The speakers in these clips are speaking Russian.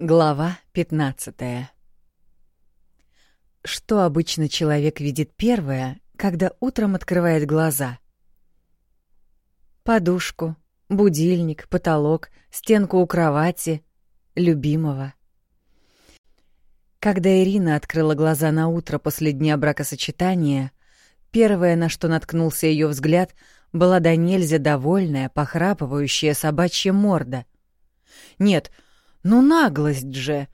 Глава 15 Что обычно человек видит первое, когда утром открывает глаза? Подушку, будильник, потолок, стенку у кровати, любимого. Когда Ирина открыла глаза на утро после дня бракосочетания, первое, на что наткнулся ее взгляд, была до нельзя довольная, похрапывающая собачья морда. Нет — ну наглость же!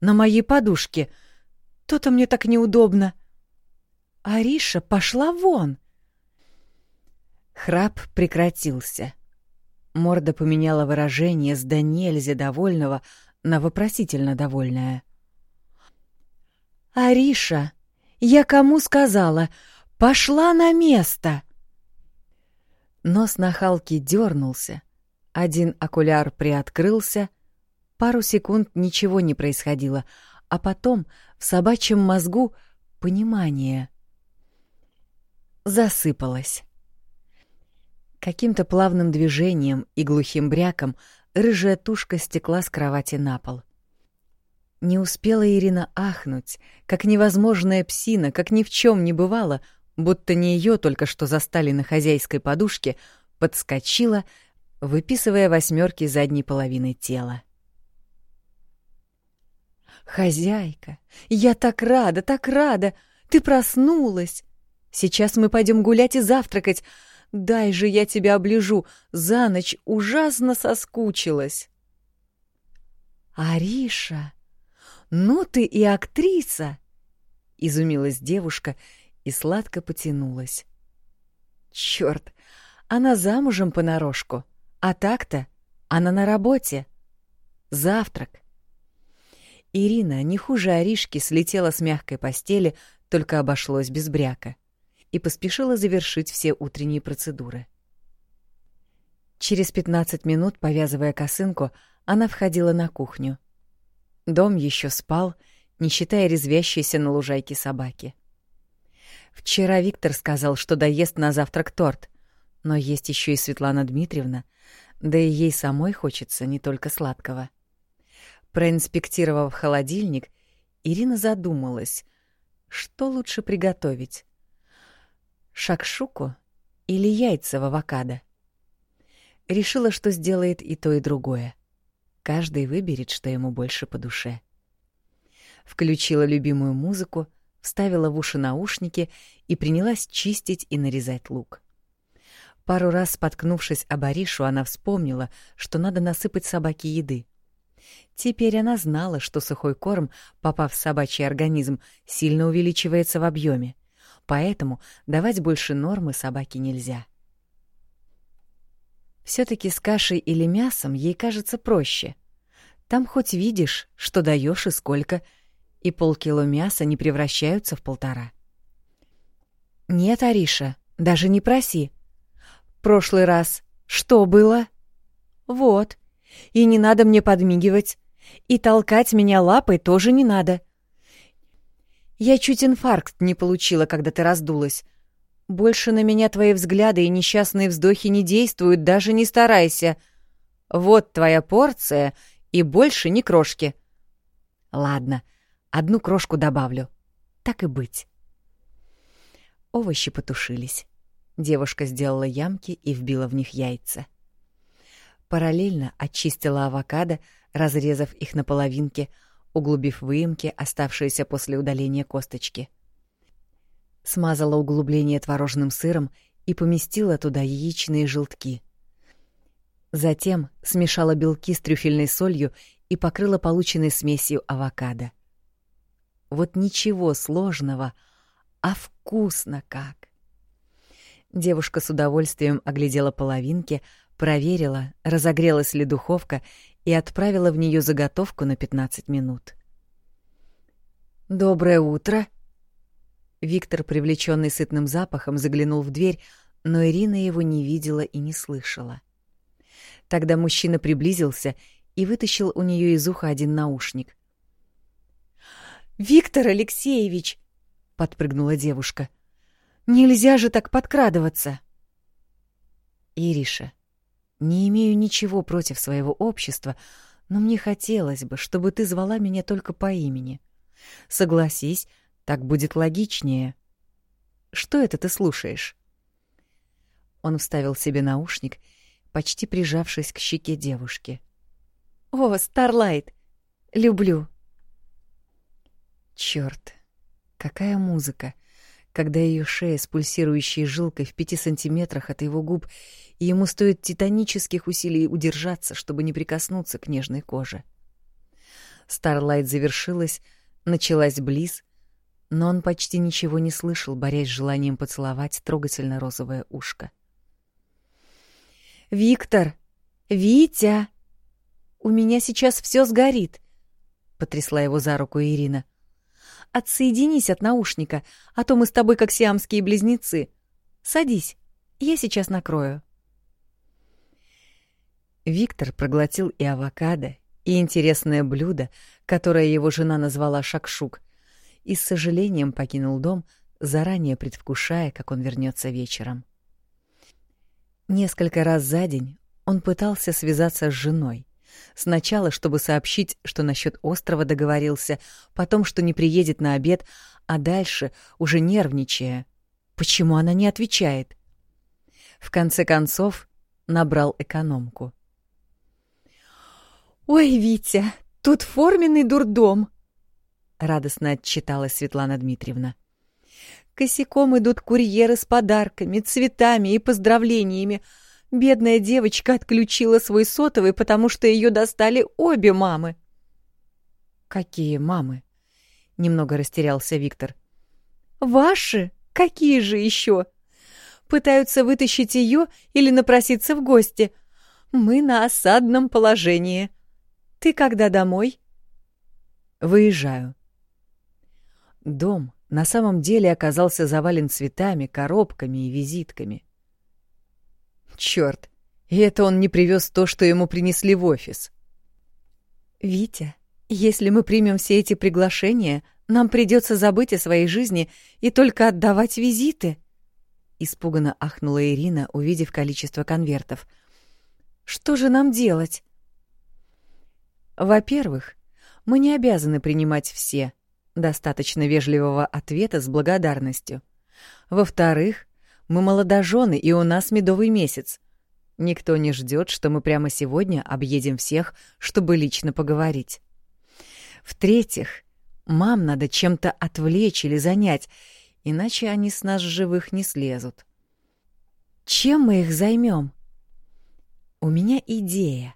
На моей подушке. То-то мне так неудобно. Ариша пошла вон. Храп прекратился. Морда поменяла выражение с да нельзя довольного на вопросительно довольное. «Ариша, я кому сказала? Пошла на место!» Нос нахалки дернулся, один окуляр приоткрылся, Пару секунд ничего не происходило, а потом в собачьем мозгу понимание. Засыпалось. Каким-то плавным движением и глухим бряком рыжая тушка стекла с кровати на пол. Не успела Ирина ахнуть, как невозможная псина, как ни в чем не бывало, будто не ее только что застали на хозяйской подушке, подскочила, выписывая восьмерки задней половины тела. «Хозяйка, я так рада, так рада! Ты проснулась! Сейчас мы пойдем гулять и завтракать. Дай же я тебя оближу, за ночь ужасно соскучилась!» «Ариша, ну ты и актриса!» — изумилась девушка и сладко потянулась. «Чёрт, она замужем понарошку, а так-то она на работе. Завтрак, Ирина, не хуже Аришки, слетела с мягкой постели, только обошлось без бряка, и поспешила завершить все утренние процедуры. Через 15 минут, повязывая косынку, она входила на кухню. Дом еще спал, не считая резвящейся на лужайке собаки. Вчера Виктор сказал, что доест на завтрак торт, но есть еще и Светлана Дмитриевна, да и ей самой хочется не только сладкого. Проинспектировав холодильник, Ирина задумалась, что лучше приготовить — шакшуку или яйца в авокадо. Решила, что сделает и то, и другое. Каждый выберет, что ему больше по душе. Включила любимую музыку, вставила в уши наушники и принялась чистить и нарезать лук. Пару раз споткнувшись об Аришу, она вспомнила, что надо насыпать собаке еды. Теперь она знала, что сухой корм, попав в собачий организм, сильно увеличивается в объеме, поэтому давать больше нормы собаке нельзя. Все-таки с кашей или мясом ей кажется проще. Там хоть видишь, что даешь и сколько, и полкило мяса не превращаются в полтора. Нет, Ариша, даже не проси. Прошлый раз что было? Вот. И не надо мне подмигивать. И толкать меня лапой тоже не надо. Я чуть инфаркт не получила, когда ты раздулась. Больше на меня твои взгляды и несчастные вздохи не действуют, даже не старайся. Вот твоя порция, и больше ни крошки. Ладно, одну крошку добавлю. Так и быть. Овощи потушились. Девушка сделала ямки и вбила в них яйца. Параллельно очистила авокадо, разрезав их на половинки, углубив выемки, оставшиеся после удаления косточки. Смазала углубление творожным сыром и поместила туда яичные желтки. Затем смешала белки с трюфельной солью и покрыла полученной смесью авокадо. Вот ничего сложного, а вкусно как! Девушка с удовольствием оглядела половинки, проверила, разогрелась ли духовка и отправила в нее заготовку на 15 минут. «Доброе утро!» Виктор, привлеченный сытным запахом, заглянул в дверь, но Ирина его не видела и не слышала. Тогда мужчина приблизился и вытащил у нее из уха один наушник. «Виктор Алексеевич!» — подпрыгнула девушка. «Нельзя же так подкрадываться!» «Ириша, не имею ничего против своего общества, но мне хотелось бы, чтобы ты звала меня только по имени. Согласись, так будет логичнее. Что это ты слушаешь?» Он вставил себе наушник, почти прижавшись к щеке девушки. «О, Старлайт! Люблю!» Чёрт, какая музыка! Когда ее шея с пульсирующей жилкой в пяти сантиметрах от его губ, и ему стоит титанических усилий удержаться, чтобы не прикоснуться к нежной коже. Старлайт завершилась, началась близ, но он почти ничего не слышал, борясь с желанием поцеловать трогательно розовое ушко. «Виктор! Витя! У меня сейчас все сгорит!» — потрясла его за руку Ирина. — Отсоединись от наушника, а то мы с тобой как сиамские близнецы. Садись, я сейчас накрою. Виктор проглотил и авокадо, и интересное блюдо, которое его жена назвала шакшук, и с сожалением покинул дом, заранее предвкушая, как он вернется вечером. Несколько раз за день он пытался связаться с женой, Сначала, чтобы сообщить, что насчет острова договорился, потом, что не приедет на обед, а дальше, уже нервничая. Почему она не отвечает? В конце концов, набрал экономку. «Ой, Витя, тут форменный дурдом!» — радостно отчиталась Светлана Дмитриевна. «Косяком идут курьеры с подарками, цветами и поздравлениями, Бедная девочка отключила свой сотовый, потому что ее достали обе мамы. Какие мамы? Немного растерялся Виктор. Ваши? Какие же еще? Пытаются вытащить ее или напроситься в гости. Мы на осадном положении. Ты когда домой? Выезжаю. Дом на самом деле оказался завален цветами, коробками и визитками. Черт, и это он не привез то, что ему принесли в офис. Витя, если мы примем все эти приглашения, нам придется забыть о своей жизни и только отдавать визиты. Испуганно ахнула Ирина, увидев количество конвертов. Что же нам делать? Во-первых, мы не обязаны принимать все. Достаточно вежливого ответа с благодарностью. Во-вторых, мы молодожены, и у нас медовый месяц. Никто не ждет, что мы прямо сегодня объедем всех, чтобы лично поговорить. В-третьих, мам надо чем-то отвлечь или занять, иначе они с нас живых не слезут. Чем мы их займем? У меня идея.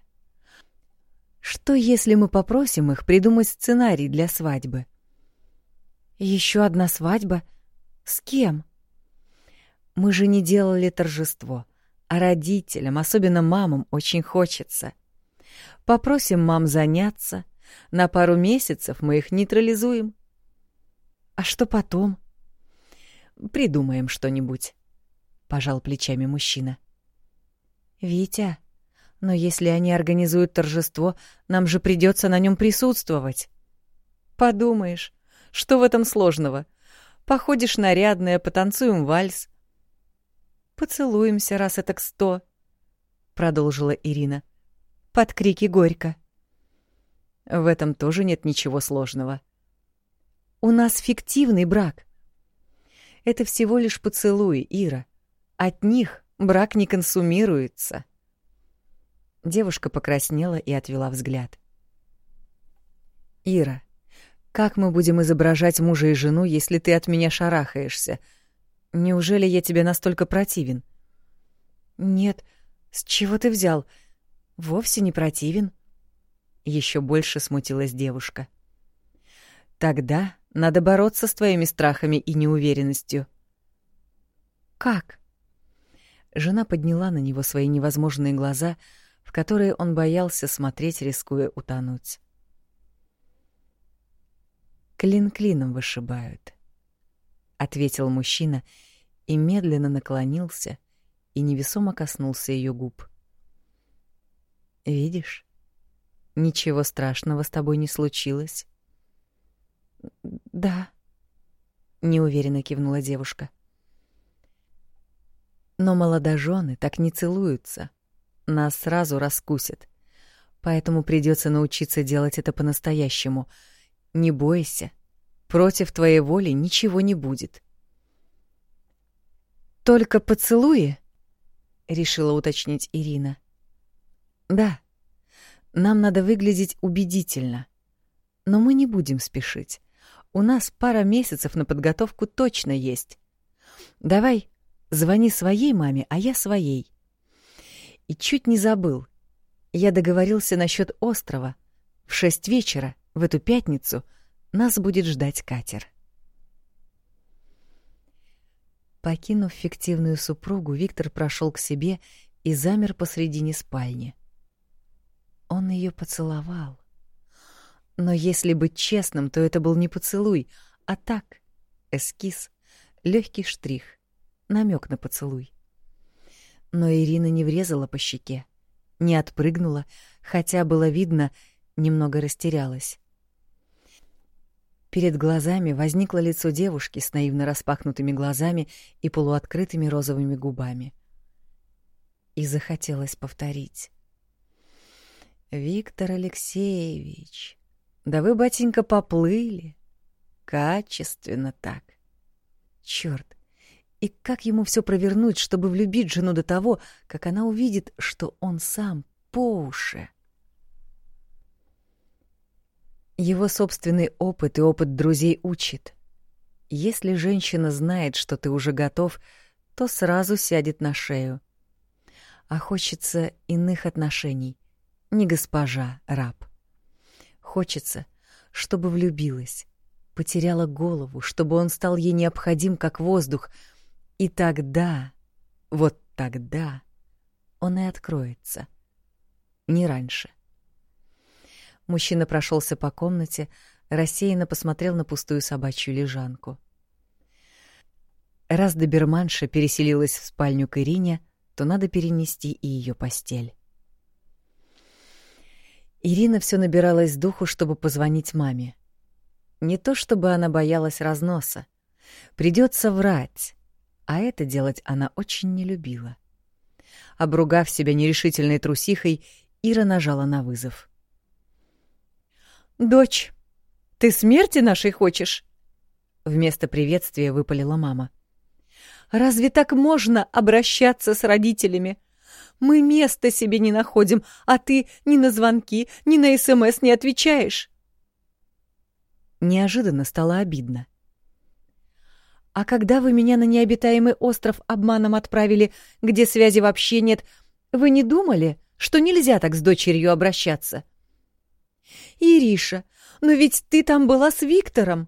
Что если мы попросим их придумать сценарий для свадьбы? Еще одна свадьба? С кем? Мы же не делали торжество, а родителям, особенно мамам, очень хочется. Попросим мам заняться, на пару месяцев мы их нейтрализуем. А что потом? Придумаем что-нибудь, пожал плечами мужчина. Витя, но если они организуют торжество, нам же придется на нем присутствовать. Подумаешь, что в этом сложного? Походишь нарядная, потанцуем вальс, Поцелуемся раз это к сто, продолжила Ирина. Под крики горько. В этом тоже нет ничего сложного. У нас фиктивный брак. Это всего лишь поцелуи, Ира. От них брак не консумируется. Девушка покраснела и отвела взгляд. Ира, как мы будем изображать мужа и жену, если ты от меня шарахаешься? Неужели я тебе настолько противен? Нет, с чего ты взял? Вовсе не противен. Еще больше смутилась девушка. Тогда надо бороться с твоими страхами и неуверенностью. Как? Жена подняла на него свои невозможные глаза, в которые он боялся смотреть, рискуя утонуть. Клин клином вышибают ответил мужчина и медленно наклонился и невесомо коснулся ее губ. Видишь? Ничего страшного с тобой не случилось. Да, неуверенно кивнула девушка. Но молодожены так не целуются. Нас сразу раскусят. Поэтому придется научиться делать это по-настоящему. Не бойся. Против твоей воли ничего не будет. Только поцелуи? решила уточнить Ирина. Да. Нам надо выглядеть убедительно. Но мы не будем спешить. У нас пара месяцев на подготовку точно есть. Давай, звони своей маме, а я своей. И чуть не забыл. Я договорился насчет острова. В шесть вечера, в эту пятницу, нас будет ждать катер. Покинув фиктивную супругу, Виктор прошел к себе и замер посредине спальни. Он ее поцеловал. Но если быть честным, то это был не поцелуй, а так, эскиз, легкий штрих, намек на поцелуй. Но Ирина не врезала по щеке, не отпрыгнула, хотя было видно, немного растерялась. Перед глазами возникло лицо девушки с наивно распахнутыми глазами и полуоткрытыми розовыми губами. И захотелось повторить. «Виктор Алексеевич, да вы, батенька, поплыли. Качественно так. Чёрт, и как ему все провернуть, чтобы влюбить жену до того, как она увидит, что он сам по уши? Его собственный опыт и опыт друзей учит. Если женщина знает, что ты уже готов, то сразу сядет на шею. А хочется иных отношений, не госпожа, раб. Хочется, чтобы влюбилась, потеряла голову, чтобы он стал ей необходим, как воздух — и тогда, вот тогда он и откроется. Не раньше. Мужчина прошелся по комнате, рассеянно посмотрел на пустую собачью лежанку. Раз доберманша переселилась в спальню к Ирине, то надо перенести и ее постель. Ирина все набиралась духу, чтобы позвонить маме. Не то чтобы она боялась разноса. Придется врать, а это делать она очень не любила. Обругав себя нерешительной трусихой, Ира нажала на вызов. «Дочь, ты смерти нашей хочешь?» Вместо приветствия выпалила мама. «Разве так можно обращаться с родителями? Мы места себе не находим, а ты ни на звонки, ни на СМС не отвечаешь». Неожиданно стало обидно. А когда вы меня на необитаемый остров обманом отправили, где связи вообще нет, вы не думали, что нельзя так с дочерью обращаться? Ириша, но ведь ты там была с Виктором.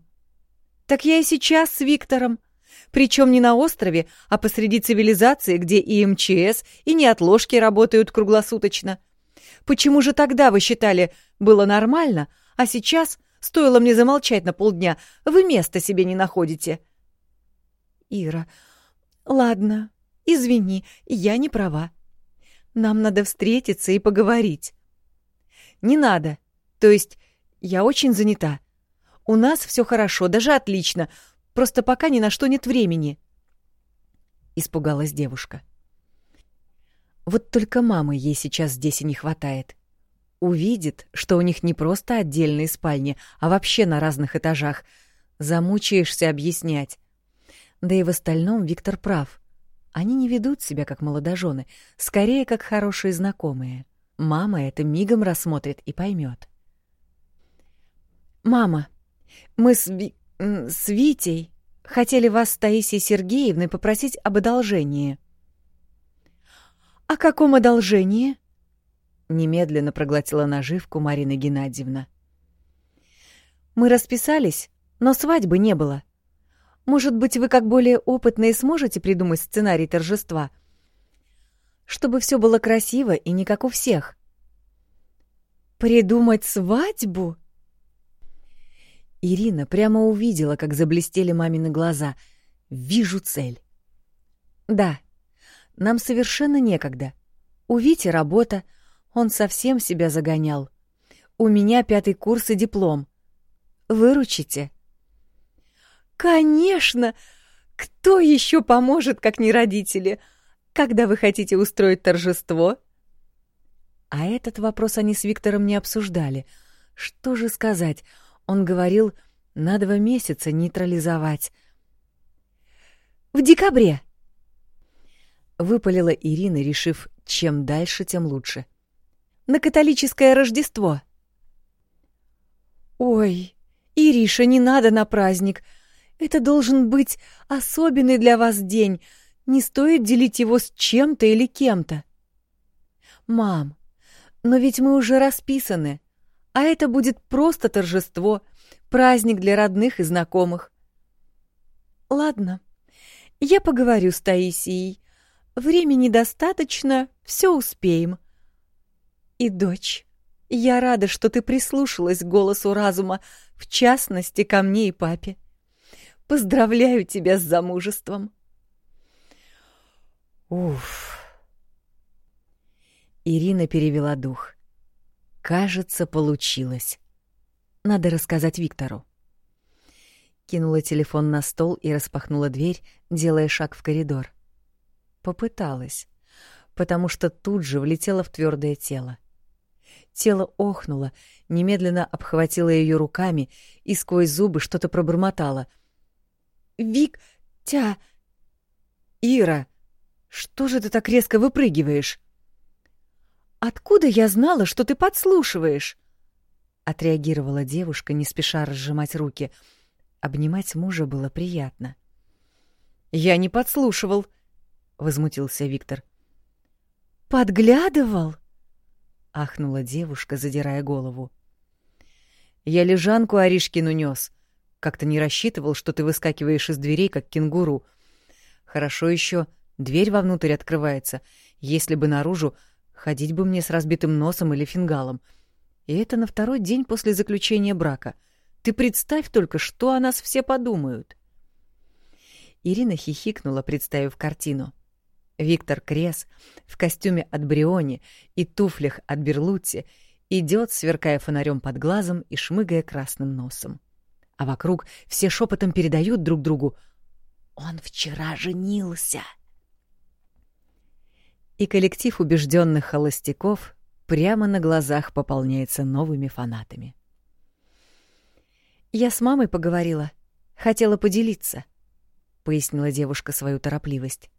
Так я и сейчас с Виктором. Причем не на острове, а посреди цивилизации, где и МЧС, и неотложки работают круглосуточно. Почему же тогда вы считали, было нормально, а сейчас, стоило мне замолчать на полдня, вы места себе не находите?» Ира. «Ладно, извини, я не права. Нам надо встретиться и поговорить». «Не надо. То есть я очень занята. У нас все хорошо, даже отлично. Просто пока ни на что нет времени». Испугалась девушка. Вот только мамы ей сейчас здесь и не хватает. Увидит, что у них не просто отдельные спальни, а вообще на разных этажах. Замучаешься объяснять. Да и в остальном Виктор прав. Они не ведут себя как молодожены, скорее как хорошие знакомые. Мама это мигом рассмотрит и поймет. «Мама, мы с, с Витей хотели вас с Таисией Сергеевной попросить об одолжении». «О каком одолжении?» Немедленно проглотила наживку Марина Геннадьевна. «Мы расписались, но свадьбы не было. Может быть, вы, как более опытные, сможете придумать сценарий торжества? Чтобы все было красиво и не как у всех. Придумать свадьбу? Ирина прямо увидела, как заблестели мамины глаза. Вижу цель. Да, нам совершенно некогда. У Вити работа, он совсем себя загонял. У меня пятый курс и диплом. Выручите? «Конечно! Кто еще поможет, как не родители? Когда вы хотите устроить торжество?» А этот вопрос они с Виктором не обсуждали. Что же сказать? Он говорил, на два месяца нейтрализовать. «В декабре!» Выпалила Ирина, решив, чем дальше, тем лучше. «На католическое Рождество!» «Ой, Ириша, не надо на праздник. Это должен быть особенный для вас день. Не стоит делить его с чем-то или кем-то». «Мам, но ведь мы уже расписаны, а это будет просто торжество, праздник для родных и знакомых». «Ладно, я поговорю с Таисией. Времени достаточно, все успеем». «И дочь, я рада, что ты прислушалась к голосу разума, в частности, ко мне и папе. Поздравляю тебя с замужеством». Уф. Ирина перевела дух. Кажется, получилось. Надо рассказать Виктору. Кинула телефон на стол и распахнула дверь, делая шаг в коридор. Попыталась, потому что тут же влетела в твердое тело. Тело охнуло, немедленно обхватило ее руками и сквозь зубы что-то пробормотало. «Вик, тя...» «Ира, что же ты так резко выпрыгиваешь?» «Откуда я знала, что ты подслушиваешь?» — отреагировала девушка, не спеша разжимать руки. Обнимать мужа было приятно. «Я не подслушивал», — возмутился Виктор. «Подглядывал?» — ахнула девушка, задирая голову. «Я лежанку Аришкину нес. Как-то не рассчитывал, что ты выскакиваешь из дверей, как кенгуру. Хорошо еще дверь вовнутрь открывается. Если бы наружу, Ходить бы мне с разбитым носом или фингалом. И это на второй день после заключения брака. Ты представь только, что о нас все подумают. Ирина хихикнула, представив картину. Виктор Крес в костюме от Бриони и туфлях от Берлутти идет, сверкая фонарем под глазом и шмыгая красным носом. А вокруг все шепотом передают друг другу «Он вчера женился!» И коллектив убежденных холостяков прямо на глазах пополняется новыми фанатами. «Я с мамой поговорила. Хотела поделиться», — пояснила девушка свою торопливость.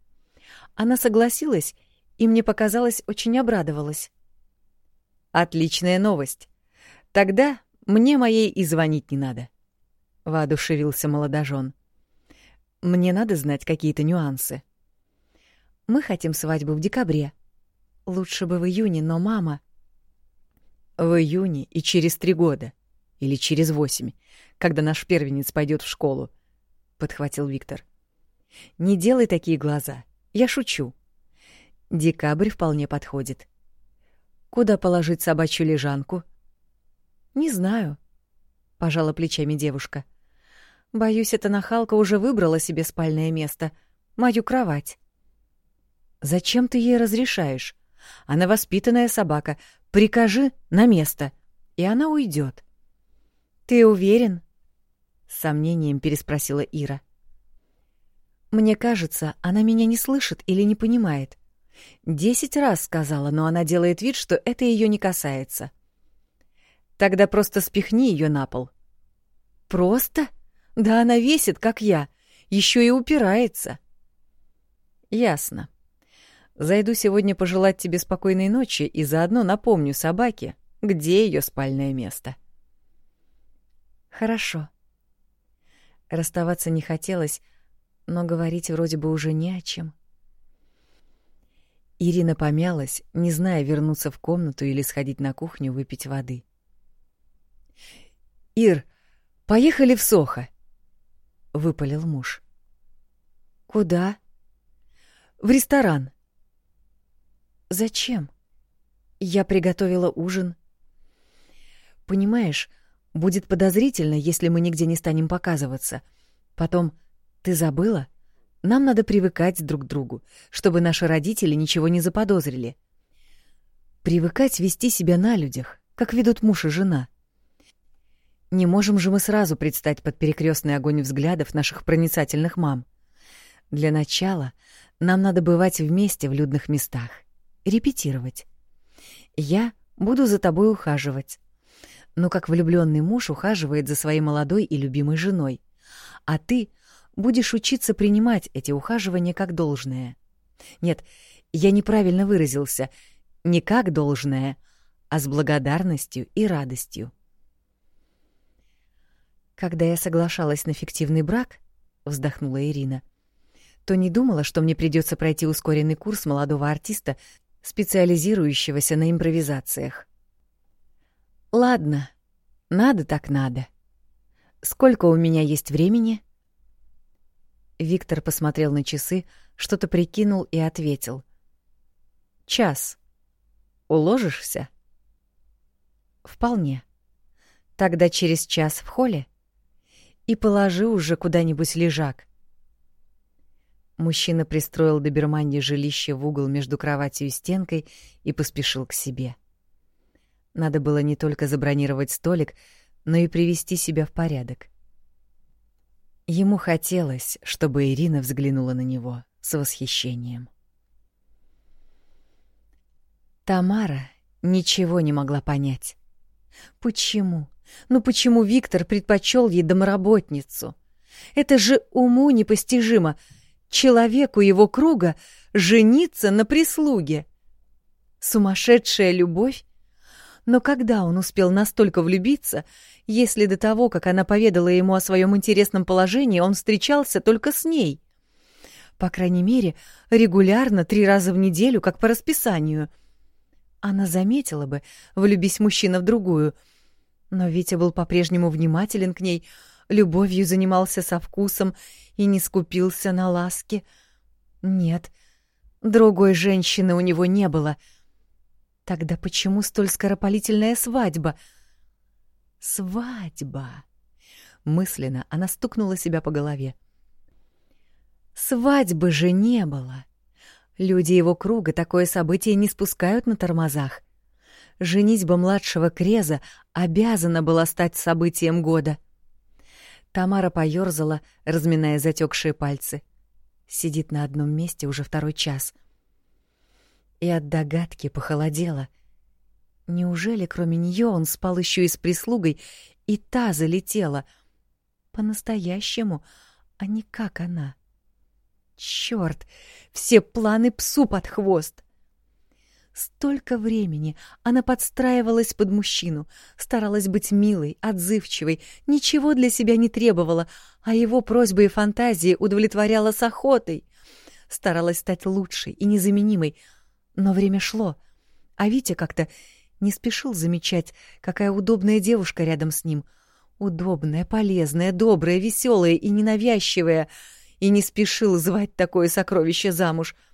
Она согласилась, и мне показалось, очень обрадовалась. «Отличная новость. Тогда мне моей и звонить не надо», — воодушевился молодожен. «Мне надо знать какие-то нюансы». Мы хотим свадьбу в декабре. Лучше бы в июне, но мама... В июне и через три года. Или через восемь, когда наш первенец пойдет в школу, — подхватил Виктор. Не делай такие глаза. Я шучу. Декабрь вполне подходит. Куда положить собачью лежанку? Не знаю, — пожала плечами девушка. Боюсь, эта нахалка уже выбрала себе спальное место, мою кровать. Зачем ты ей разрешаешь? Она воспитанная собака. Прикажи на место, и она уйдет. Ты уверен? С сомнением переспросила Ира. Мне кажется, она меня не слышит или не понимает. Десять раз сказала, но она делает вид, что это ее не касается. Тогда просто спихни ее на пол. Просто? Да она весит, как я, еще и упирается. Ясно. Зайду сегодня пожелать тебе спокойной ночи и заодно напомню собаке, где ее спальное место. Хорошо. Расставаться не хотелось, но говорить вроде бы уже не о чем. Ирина помялась, не зная, вернуться в комнату или сходить на кухню выпить воды. «Ир, поехали в Сохо!» — выпалил муж. «Куда?» «В ресторан. Зачем? Я приготовила ужин. Понимаешь, будет подозрительно, если мы нигде не станем показываться. Потом, ты забыла? Нам надо привыкать друг к другу, чтобы наши родители ничего не заподозрили. Привыкать вести себя на людях, как ведут муж и жена. Не можем же мы сразу предстать под перекрестный огонь взглядов наших проницательных мам. Для начала нам надо бывать вместе в людных местах репетировать. Я буду за тобой ухаживать. Ну, как влюбленный муж ухаживает за своей молодой и любимой женой. А ты будешь учиться принимать эти ухаживания как должное. Нет, я неправильно выразился. Не как должное, а с благодарностью и радостью. Когда я соглашалась на фиктивный брак, вздохнула Ирина, то не думала, что мне придется пройти ускоренный курс молодого артиста, специализирующегося на импровизациях. Ладно, надо так надо. Сколько у меня есть времени? Виктор посмотрел на часы, что-то прикинул и ответил. Час. Уложишься? Вполне. Тогда через час в холле и положи уже куда-нибудь лежак. Мужчина пристроил доберманье жилище в угол между кроватью и стенкой и поспешил к себе. Надо было не только забронировать столик, но и привести себя в порядок. Ему хотелось, чтобы Ирина взглянула на него с восхищением. Тамара ничего не могла понять. Почему? Ну почему Виктор предпочел ей домработницу? Это же уму непостижимо. Человеку его круга жениться на прислуге. Сумасшедшая любовь? Но когда он успел настолько влюбиться, если до того, как она поведала ему о своем интересном положении, он встречался только с ней? По крайней мере, регулярно, три раза в неделю, как по расписанию. Она заметила бы, влюбись мужчина в другую — но Витя был по-прежнему внимателен к ней, любовью занимался со вкусом и не скупился на ласки. Нет, другой женщины у него не было. Тогда почему столь скоропалительная свадьба? Свадьба. Мысленно она стукнула себя по голове. Свадьбы же не было. Люди его круга такое событие не спускают на тормозах женитьба младшего Креза обязана была стать событием года. Тамара поёрзала, разминая затекшие пальцы. Сидит на одном месте уже второй час. И от догадки похолодела. Неужели кроме нее он спал еще и с прислугой, и та залетела? По-настоящему, а не как она. Черт, все планы псу под хвост. Столько времени она подстраивалась под мужчину, старалась быть милой, отзывчивой, ничего для себя не требовала, а его просьбы и фантазии удовлетворяла с охотой. Старалась стать лучшей и незаменимой, но время шло, а Витя как-то не спешил замечать, какая удобная девушка рядом с ним. Удобная, полезная, добрая, веселая и ненавязчивая, и не спешил звать такое сокровище замуж —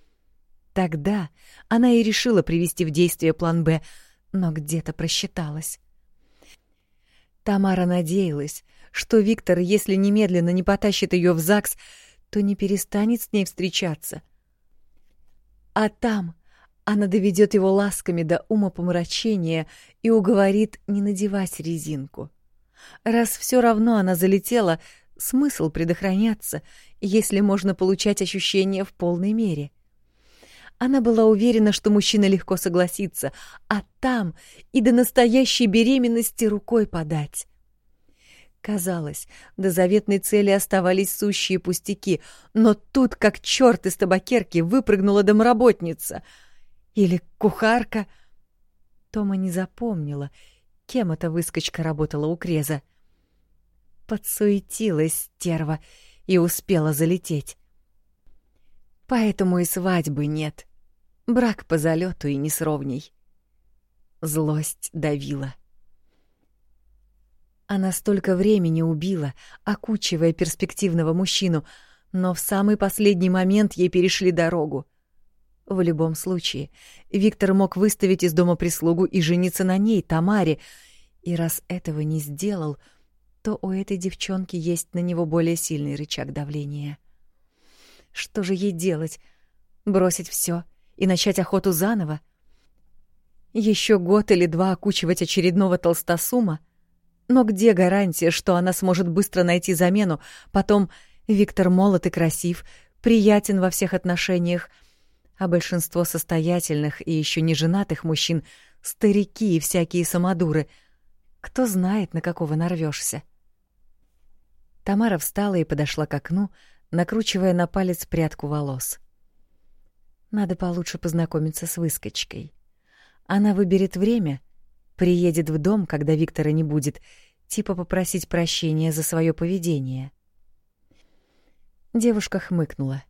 Тогда она и решила привести в действие план «Б», но где-то просчиталась. Тамара надеялась, что Виктор, если немедленно не потащит ее в ЗАГС, то не перестанет с ней встречаться. А там она доведет его ласками до ума помрачения и уговорит не надевать резинку. Раз все равно она залетела, смысл предохраняться, если можно получать ощущения в полной мере — она была уверена, что мужчина легко согласится, а там и до настоящей беременности рукой подать. Казалось, до заветной цели оставались сущие пустяки, но тут, как черт из табакерки, выпрыгнула домработница. Или кухарка. Тома не запомнила, кем эта выскочка работала у Креза. Подсуетилась стерва и успела залететь. Поэтому и свадьбы нет. Брак по залету и не сровней. Злость давила. Она столько времени убила, окучивая перспективного мужчину, но в самый последний момент ей перешли дорогу. В любом случае, Виктор мог выставить из дома прислугу и жениться на ней, Тамаре, и раз этого не сделал, то у этой девчонки есть на него более сильный рычаг давления. Что же ей делать? Бросить все и начать охоту заново? Еще год или два окучивать очередного толстосума? Но где гарантия, что она сможет быстро найти замену? Потом Виктор молод и красив, приятен во всех отношениях, а большинство состоятельных и еще не женатых мужчин старики и всякие самодуры. Кто знает, на какого нарвешься. Тамара встала и подошла к окну, накручивая на палец прядку волос. Надо получше познакомиться с выскочкой. Она выберет время, приедет в дом, когда Виктора не будет, типа попросить прощения за свое поведение. Девушка хмыкнула.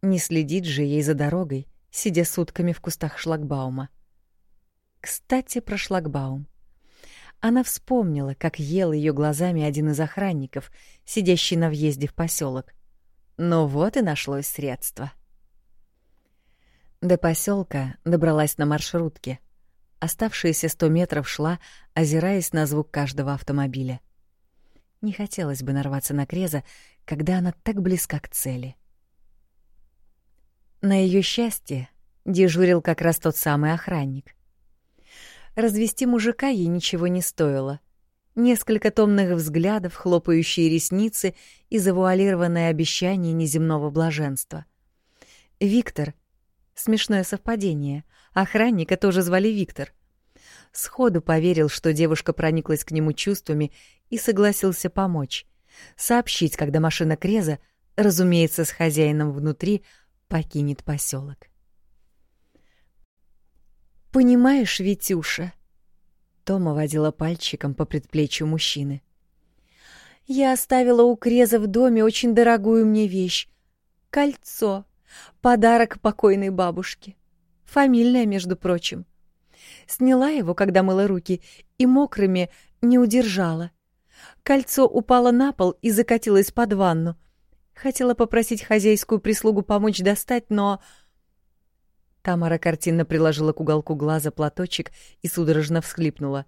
Не следить же ей за дорогой, сидя сутками в кустах шлагбаума. Кстати, про шлагбаум. Она вспомнила, как ел ее глазами один из охранников, сидящий на въезде в поселок. Но вот и нашлось средство. До поселка добралась на маршрутке. Оставшиеся сто метров шла, озираясь на звук каждого автомобиля. Не хотелось бы нарваться на Креза, когда она так близка к цели. На ее счастье дежурил как раз тот самый охранник. Развести мужика ей ничего не стоило. Несколько томных взглядов, хлопающие ресницы и завуалированное обещание неземного блаженства. Виктор. Смешное совпадение. Охранника тоже звали Виктор. Сходу поверил, что девушка прониклась к нему чувствами и согласился помочь. Сообщить, когда машина Креза, разумеется, с хозяином внутри, покинет поселок. «Понимаешь, Витюша...» Тома водила пальчиком по предплечью мужчины. «Я оставила у Креза в доме очень дорогую мне вещь. Кольцо. Подарок покойной бабушке. Фамильное, между прочим. Сняла его, когда мыла руки, и мокрыми не удержала. Кольцо упало на пол и закатилось под ванну. Хотела попросить хозяйскую прислугу помочь достать, но... Тамара картинно приложила к уголку глаза платочек и судорожно всхлипнула.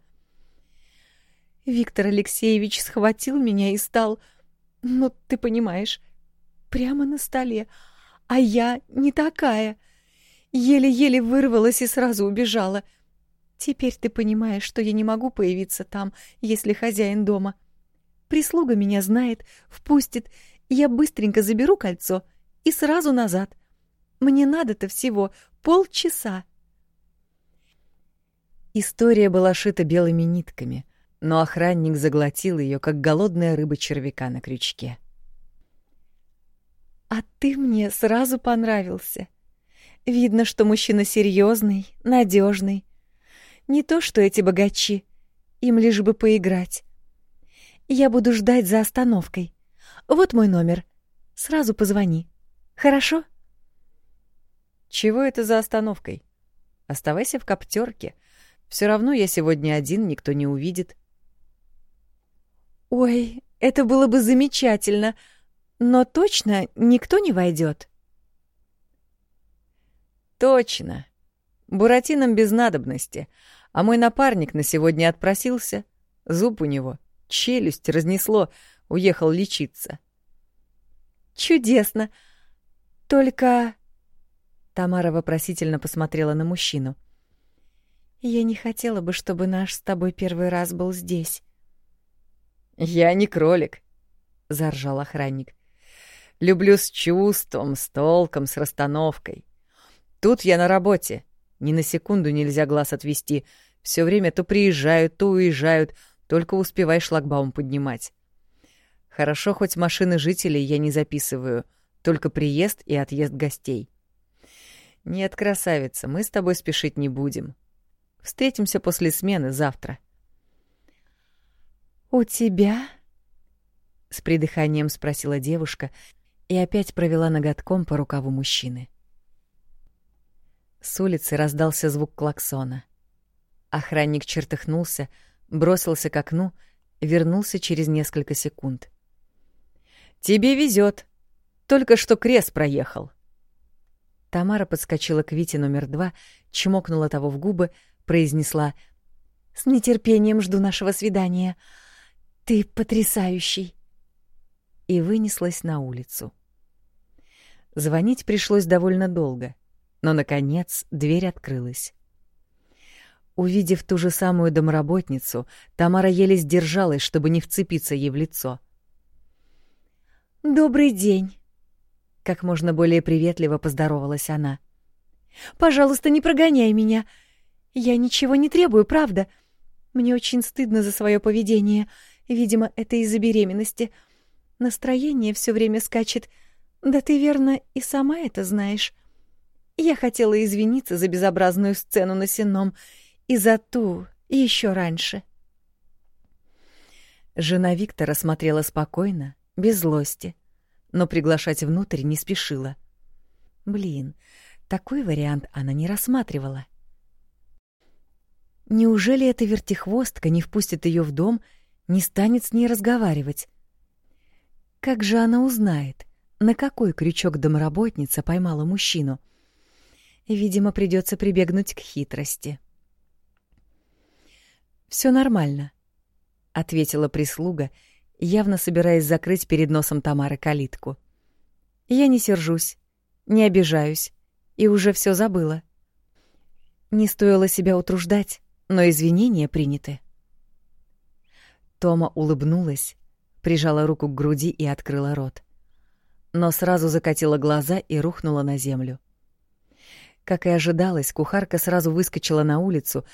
Виктор Алексеевич схватил меня и стал... Ну, ты понимаешь, прямо на столе. А я не такая. Еле-еле вырвалась и сразу убежала. Теперь ты понимаешь, что я не могу появиться там, если хозяин дома. Прислуга меня знает, впустит, я быстренько заберу кольцо и сразу назад. Мне надо-то всего полчаса. История была шита белыми нитками, но охранник заглотил ее, как голодная рыба червяка на крючке. «А ты мне сразу понравился. Видно, что мужчина серьезный, надежный. Не то, что эти богачи. Им лишь бы поиграть. Я буду ждать за остановкой. Вот мой номер. Сразу позвони. Хорошо?» Чего это за остановкой? Оставайся в коптерке. Все равно я сегодня один, никто не увидит. Ой, это было бы замечательно. Но точно никто не войдет. Точно. Буратинам без надобности. А мой напарник на сегодня отпросился. Зуб у него. Челюсть разнесло. Уехал лечиться. Чудесно. Только... Тамара вопросительно посмотрела на мужчину. «Я не хотела бы, чтобы наш с тобой первый раз был здесь». «Я не кролик», — заржал охранник. «Люблю с чувством, с толком, с расстановкой. Тут я на работе. Ни на секунду нельзя глаз отвести. Все время то приезжают, то уезжают, только успевай шлагбаум поднимать. Хорошо, хоть машины жителей я не записываю, только приезд и отъезд гостей. «Нет, красавица, мы с тобой спешить не будем. Встретимся после смены завтра». «У тебя?» — с придыханием спросила девушка и опять провела ноготком по рукаву мужчины. С улицы раздался звук клаксона. Охранник чертыхнулся, бросился к окну, вернулся через несколько секунд. «Тебе везет. Только что крест проехал». Тамара подскочила к Вите номер два, чмокнула того в губы, произнесла «С нетерпением жду нашего свидания. Ты потрясающий!» И вынеслась на улицу. Звонить пришлось довольно долго, но, наконец, дверь открылась. Увидев ту же самую домработницу, Тамара еле сдержалась, чтобы не вцепиться ей в лицо. «Добрый день!» Как можно более приветливо поздоровалась она. «Пожалуйста, не прогоняй меня. Я ничего не требую, правда. Мне очень стыдно за свое поведение. Видимо, это из-за беременности. Настроение все время скачет. Да ты, верно, и сама это знаешь. Я хотела извиниться за безобразную сцену на сеном и за ту, и еще раньше. Жена Виктора смотрела спокойно, без злости, но приглашать внутрь не спешила. Блин, такой вариант она не рассматривала. Неужели эта вертихвостка не впустит ее в дом, не станет с ней разговаривать? Как же она узнает, на какой крючок домработница поймала мужчину? Видимо, придется прибегнуть к хитрости. Все нормально, ответила прислуга, явно собираясь закрыть перед носом Тамары калитку. Я не сержусь, не обижаюсь и уже все забыла. Не стоило себя утруждать, но извинения приняты. Тома улыбнулась, прижала руку к груди и открыла рот. Но сразу закатила глаза и рухнула на землю. Как и ожидалось, кухарка сразу выскочила на улицу,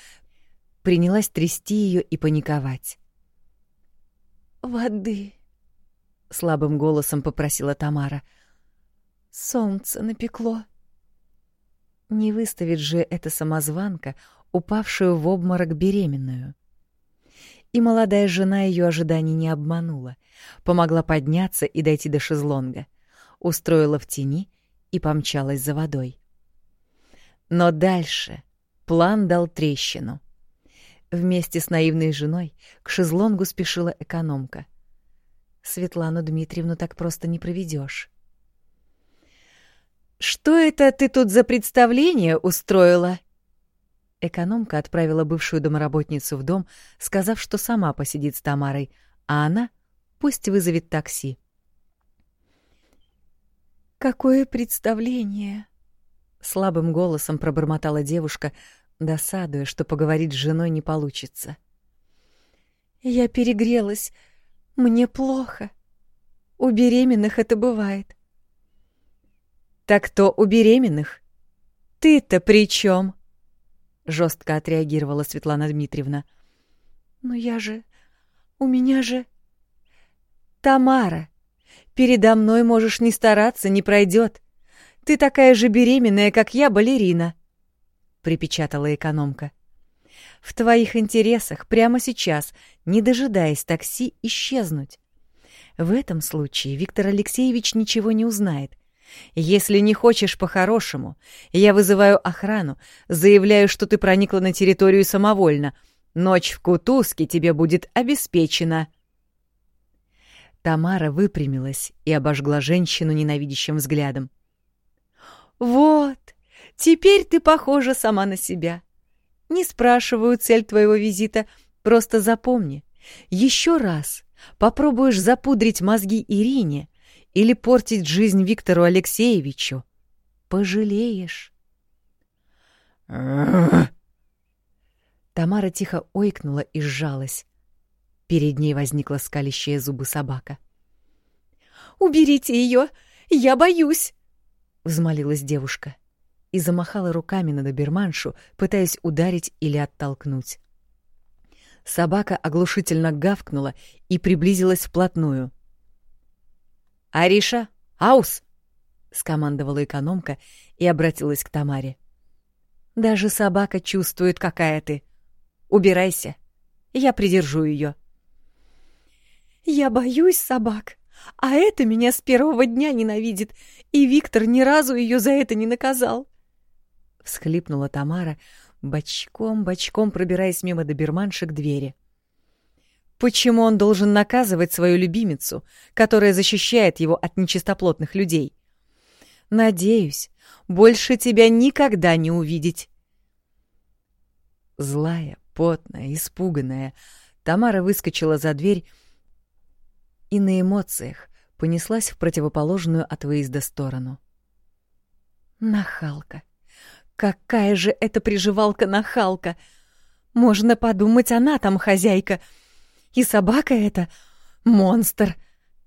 принялась трясти ее и паниковать. «Воды!» — слабым голосом попросила Тамара. «Солнце напекло». Не выставит же эта самозванка, упавшую в обморок беременную. И молодая жена ее ожиданий не обманула, помогла подняться и дойти до шезлонга, устроила в тени и помчалась за водой. Но дальше план дал трещину. Вместе с наивной женой к шезлонгу спешила экономка. Светлану Дмитриевну так просто не проведешь. «Что это ты тут за представление устроила?» Экономка отправила бывшую домработницу в дом, сказав, что сама посидит с Тамарой, а она пусть вызовет такси. «Какое представление!» — слабым голосом пробормотала девушка, досадуя, что поговорить с женой не получится. «Я перегрелась. Мне плохо. У беременных это бывает». «Так кто у беременных? Ты-то при чем? Жестко отреагировала Светлана Дмитриевна. «Но я же... У меня же...» «Тамара, передо мной можешь не стараться, не пройдет. Ты такая же беременная, как я, балерина припечатала экономка. В твоих интересах прямо сейчас, не дожидаясь такси, исчезнуть. В этом случае Виктор Алексеевич ничего не узнает. Если не хочешь по-хорошему, я вызываю охрану, заявляю, что ты проникла на территорию самовольно. Ночь в Кутузке тебе будет обеспечена. Тамара выпрямилась и обожгла женщину ненавидящим взглядом. «Вот, Теперь ты похожа сама на себя. Не спрашиваю цель твоего визита, просто запомни. Еще раз попробуешь запудрить мозги Ирине или портить жизнь Виктору Алексеевичу. Пожалеешь. Тамара тихо ойкнула и сжалась. Перед ней возникла скалящая зубы собака. «Уберите ее! Я боюсь!» — взмолилась девушка и замахала руками на доберманшу, пытаясь ударить или оттолкнуть. Собака оглушительно гавкнула и приблизилась вплотную. «Ариша, аус!» — скомандовала экономка и обратилась к Тамаре. «Даже собака чувствует, какая ты. Убирайся, я придержу ее. «Я боюсь собак, а это меня с первого дня ненавидит, и Виктор ни разу ее за это не наказал всхлипнула Тамара, бочком-бочком пробираясь мимо доберманши к двери. Почему он должен наказывать свою любимицу, которая защищает его от нечистоплотных людей? Надеюсь, больше тебя никогда не увидеть. Злая, потная, испуганная, Тамара выскочила за дверь и на эмоциях понеслась в противоположную от выезда сторону. Нахалка. Какая же это приживалка-нахалка! Можно подумать, она там хозяйка. И собака эта — монстр,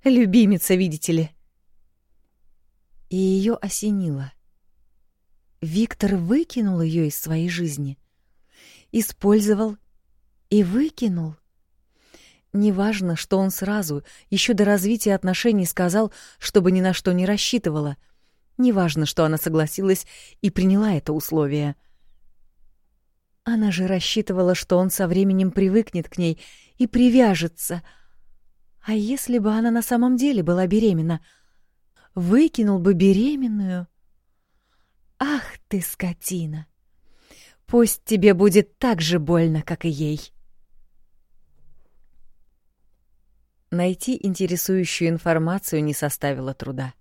любимица, видите ли. И ее осенило. Виктор выкинул ее из своей жизни. использовал и выкинул. Неважно, что он сразу, еще до развития отношений, сказал, чтобы ни на что не рассчитывала. Неважно, что она согласилась и приняла это условие. Она же рассчитывала, что он со временем привыкнет к ней и привяжется. А если бы она на самом деле была беременна? Выкинул бы беременную. Ах ты, скотина! Пусть тебе будет так же больно, как и ей. Найти интересующую информацию не составило труда.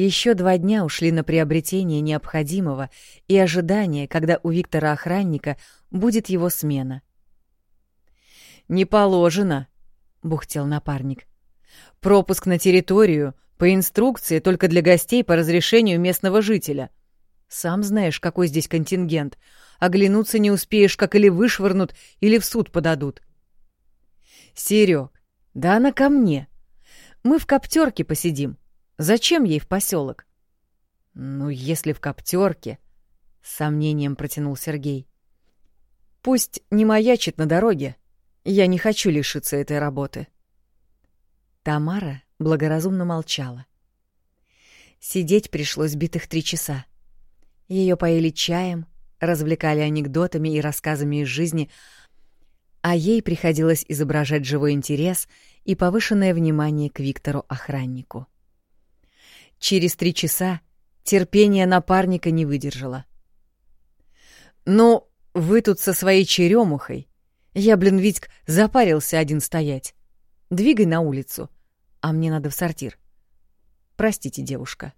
Еще два дня ушли на приобретение необходимого и ожидание, когда у Виктора-охранника будет его смена. «Не положено», — бухтел напарник. «Пропуск на территорию по инструкции только для гостей по разрешению местного жителя. Сам знаешь, какой здесь контингент. Оглянуться не успеешь, как или вышвырнут, или в суд подадут». «Серёг, да она ко мне. Мы в коптерке посидим. Зачем ей в поселок? Ну, если в коптерке, с сомнением протянул Сергей. Пусть не маячит на дороге. Я не хочу лишиться этой работы. Тамара благоразумно молчала. Сидеть пришлось битых три часа. Ее поили чаем, развлекали анекдотами и рассказами из жизни, а ей приходилось изображать живой интерес и повышенное внимание к Виктору-охраннику. Через три часа терпение напарника не выдержало. «Ну, вы тут со своей черемухой. Я, блин, Витьк, запарился один стоять. Двигай на улицу, а мне надо в сортир. Простите, девушка».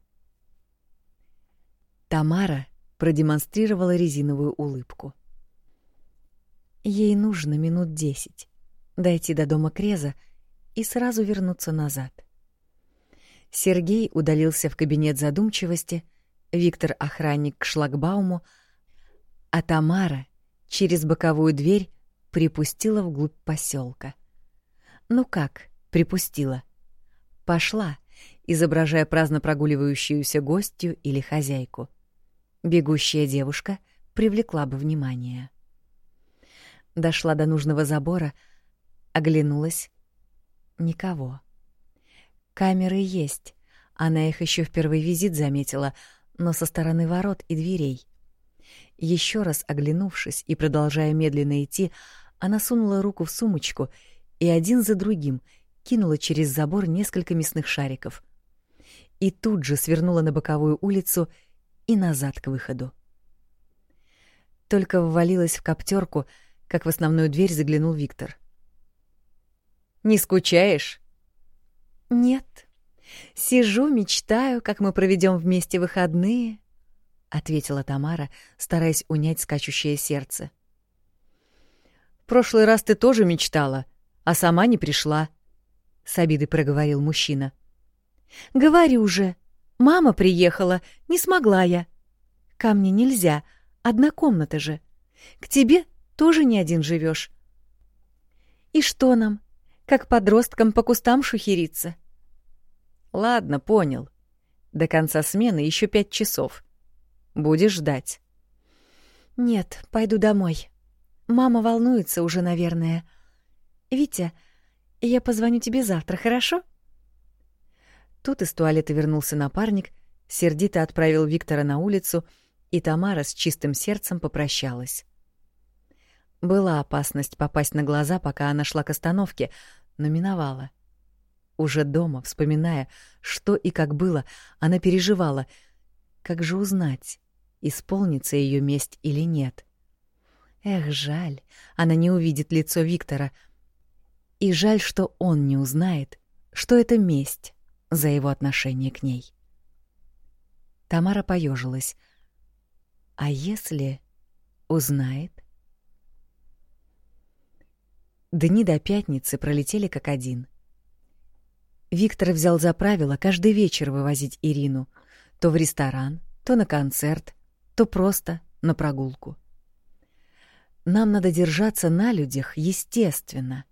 Тамара продемонстрировала резиновую улыбку. Ей нужно минут десять дойти до дома Креза и сразу вернуться назад. Сергей удалился в кабинет задумчивости, Виктор — охранник к шлагбауму, а Тамара через боковую дверь припустила вглубь поселка. Ну как, припустила? Пошла, изображая праздно прогуливающуюся гостью или хозяйку. Бегущая девушка привлекла бы внимание. — дошла до нужного забора, оглянулась. Никого. Камеры есть. Она их еще в первый визит заметила, но со стороны ворот и дверей. Еще раз оглянувшись и продолжая медленно идти, она сунула руку в сумочку и один за другим кинула через забор несколько мясных шариков. И тут же свернула на боковую улицу и назад к выходу. Только ввалилась в коптерку, как в основную дверь заглянул Виктор. «Не скучаешь?» «Нет. Сижу, мечтаю, как мы проведем вместе выходные», — ответила Тамара, стараясь унять скачущее сердце. «В прошлый раз ты тоже мечтала, а сама не пришла», — с обидой проговорил мужчина. «Говорю же, мама приехала, не смогла я. Ко мне нельзя, одна комната же. К тебе тоже не один живешь. И что нам, как подросткам по кустам шухериться? Ладно, понял. До конца смены еще пять часов. Будешь ждать? Нет, пойду домой. Мама волнуется уже, наверное. Витя, я позвоню тебе завтра, хорошо? Тут из туалета вернулся напарник, сердито отправил Виктора на улицу, и Тамара с чистым сердцем попрощалась. Была опасность попасть на глаза, пока она шла к остановке, но миновала. Уже дома, вспоминая, что и как было, она переживала. Как же узнать, исполнится ее месть или нет? Эх, жаль, она не увидит лицо Виктора. И жаль, что он не узнает, что это месть за его отношение к ней. Тамара поежилась. А если узнает? Дни до пятницы пролетели как один. Виктор взял за правило каждый вечер вывозить Ирину то в ресторан, то на концерт, то просто на прогулку. Нам надо держаться на людях естественно,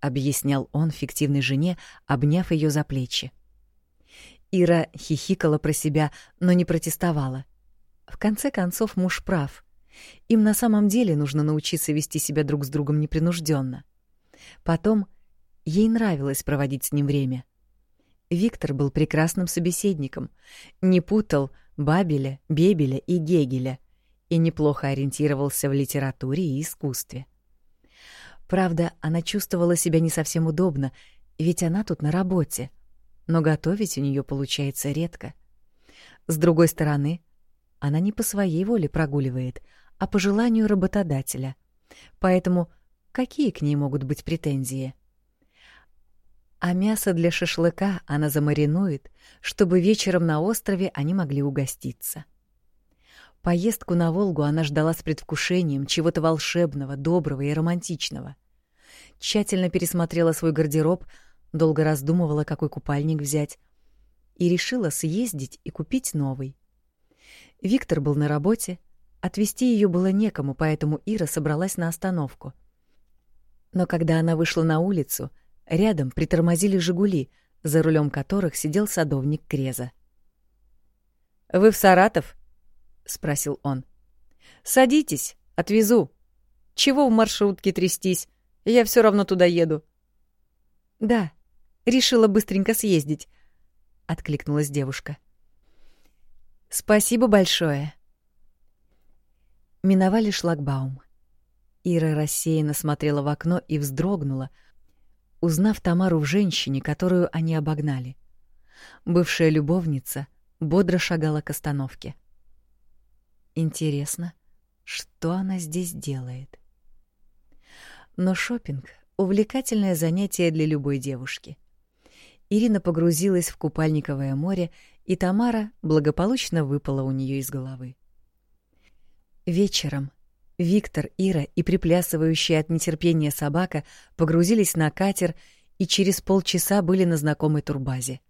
объяснял он фиктивной жене, обняв ее за плечи. Ира хихикала про себя, но не протестовала. В конце концов, муж прав. Им на самом деле нужно научиться вести себя друг с другом непринужденно. Потом ей нравилось проводить с ним время. Виктор был прекрасным собеседником, не путал Бабеля, Бебеля и Гегеля и неплохо ориентировался в литературе и искусстве. Правда, она чувствовала себя не совсем удобно, ведь она тут на работе, но готовить у нее получается редко. С другой стороны, она не по своей воле прогуливает, а по желанию работодателя. Поэтому какие к ней могут быть претензии? А мясо для шашлыка она замаринует, чтобы вечером на острове они могли угоститься. Поездку на Волгу она ждала с предвкушением чего-то волшебного, доброго и романтичного. Тщательно пересмотрела свой гардероб, долго раздумывала, какой купальник взять, и решила съездить и купить новый. Виктор был на работе, отвезти ее было некому, поэтому Ира собралась на остановку. Но когда она вышла на улицу, рядом притормозили «Жигули», за рулем которых сидел садовник Креза. «Вы в Саратов?» — спросил он. «Садитесь, отвезу. Чего в маршрутке трястись? Я все равно туда еду». «Да, решила быстренько съездить», — откликнулась девушка. Спасибо большое. Миновали шлагбаум. Ира рассеянно смотрела в окно и вздрогнула, узнав Тамару в женщине, которую они обогнали. Бывшая любовница бодро шагала к остановке. Интересно, что она здесь делает? Но шопинг увлекательное занятие для любой девушки. Ирина погрузилась в купальниковое море и Тамара благополучно выпала у нее из головы. Вечером Виктор, Ира и приплясывающая от нетерпения собака погрузились на катер и через полчаса были на знакомой турбазе.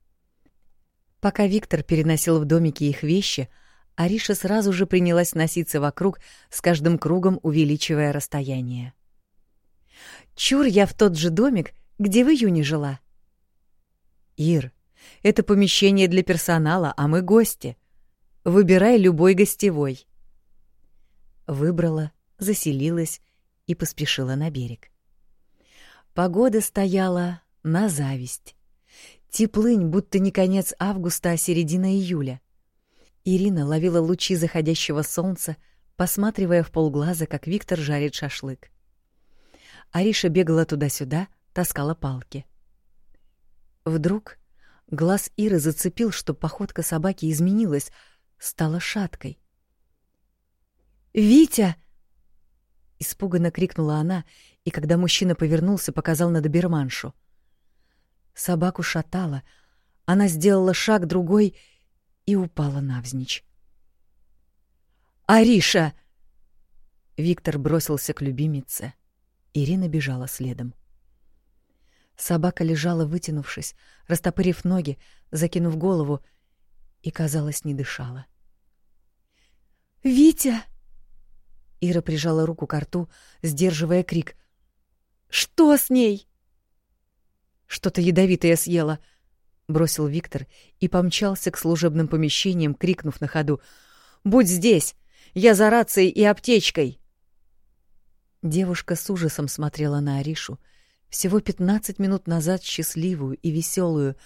Пока Виктор переносил в домике их вещи, Ариша сразу же принялась носиться вокруг, с каждым кругом увеличивая расстояние. «Чур я в тот же домик, где в июне жила». «Ир, это помещение для персонала, а мы гости. Выбирай любой гостевой. Выбрала, заселилась и поспешила на берег. Погода стояла на зависть. Теплынь, будто не конец августа, а середина июля. Ирина ловила лучи заходящего солнца, посматривая в полглаза, как Виктор жарит шашлык. Ариша бегала туда-сюда, таскала палки. Вдруг Глаз Иры зацепил, что походка собаки изменилась, стала шаткой. «Витя!» Испуганно крикнула она, и когда мужчина повернулся, показал на доберманшу. Собаку шатала, она сделала шаг другой и упала навзничь. «Ариша!» Виктор бросился к любимице. Ирина бежала следом. Собака лежала, вытянувшись, растопырив ноги, закинув голову, и, казалось, не дышала. «Витя!» Ира прижала руку к рту, сдерживая крик. «Что с ней?» «Что-то ядовитое съела», — бросил Виктор и помчался к служебным помещениям, крикнув на ходу. «Будь здесь! Я за рацией и аптечкой!» Девушка с ужасом смотрела на Аришу, — всего пятнадцать минут назад счастливую и веселую,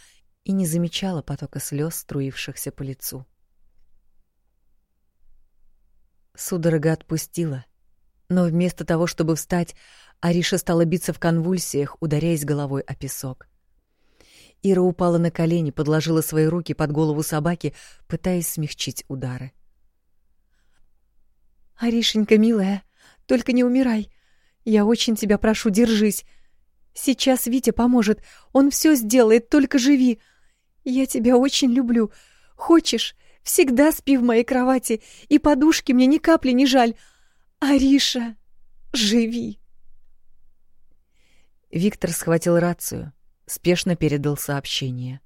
и не замечала потока слез, струившихся по лицу. Судорога отпустила, но вместо того, чтобы встать, Ариша стала биться в конвульсиях, ударяясь головой о песок. Ира упала на колени, подложила свои руки под голову собаки, пытаясь смягчить удары. «Аришенька, милая, только не умирай. Я очень тебя прошу, держись. Сейчас Витя поможет. Он все сделает, только живи. Я тебя очень люблю. Хочешь, всегда спи в моей кровати, и подушки мне ни капли не жаль. Ариша, живи. Виктор схватил рацию, спешно передал сообщение.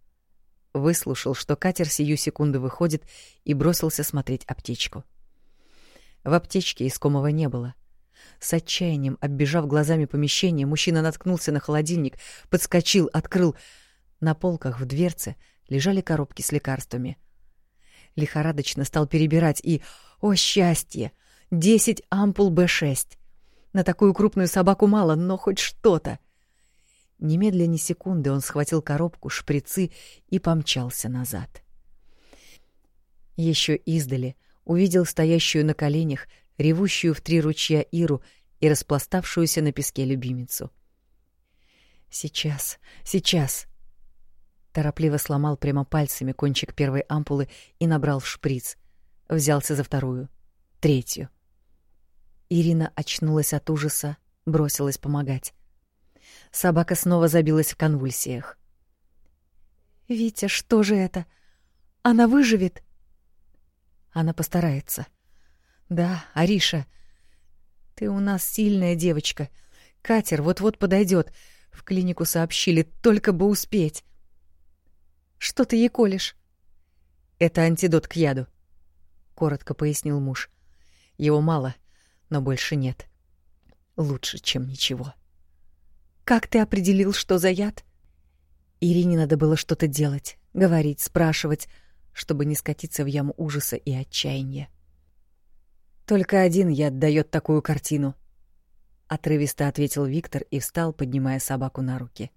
Выслушал, что катер сию секунду выходит, и бросился смотреть аптечку. В аптечке искомого не было — с отчаянием, оббежав глазами помещение, мужчина наткнулся на холодильник, подскочил, открыл. На полках в дверце лежали коробки с лекарствами. Лихорадочно стал перебирать и, о счастье, Десять ампул Б6. На такую крупную собаку мало, но хоть что-то. Немедля ни секунды он схватил коробку, шприцы и помчался назад. Еще издали увидел стоящую на коленях, ревущую в три ручья Иру и распластавшуюся на песке любимицу. «Сейчас, сейчас!» Торопливо сломал прямо пальцами кончик первой ампулы и набрал в шприц. Взялся за вторую, третью. Ирина очнулась от ужаса, бросилась помогать. Собака снова забилась в конвульсиях. «Витя, что же это? Она выживет?» Она постарается. Да, Ариша, ты у нас сильная девочка. Катер вот-вот подойдет. В клинику сообщили, только бы успеть. Что ты ей колешь? Это антидот к яду, коротко пояснил муж. Его мало, но больше нет. Лучше, чем ничего. Как ты определил, что за яд? Ирине надо было что-то делать, говорить, спрашивать, чтобы не скатиться в яму ужаса и отчаяния. Только один яд даёт такую картину, отрывисто ответил Виктор и встал, поднимая собаку на руки.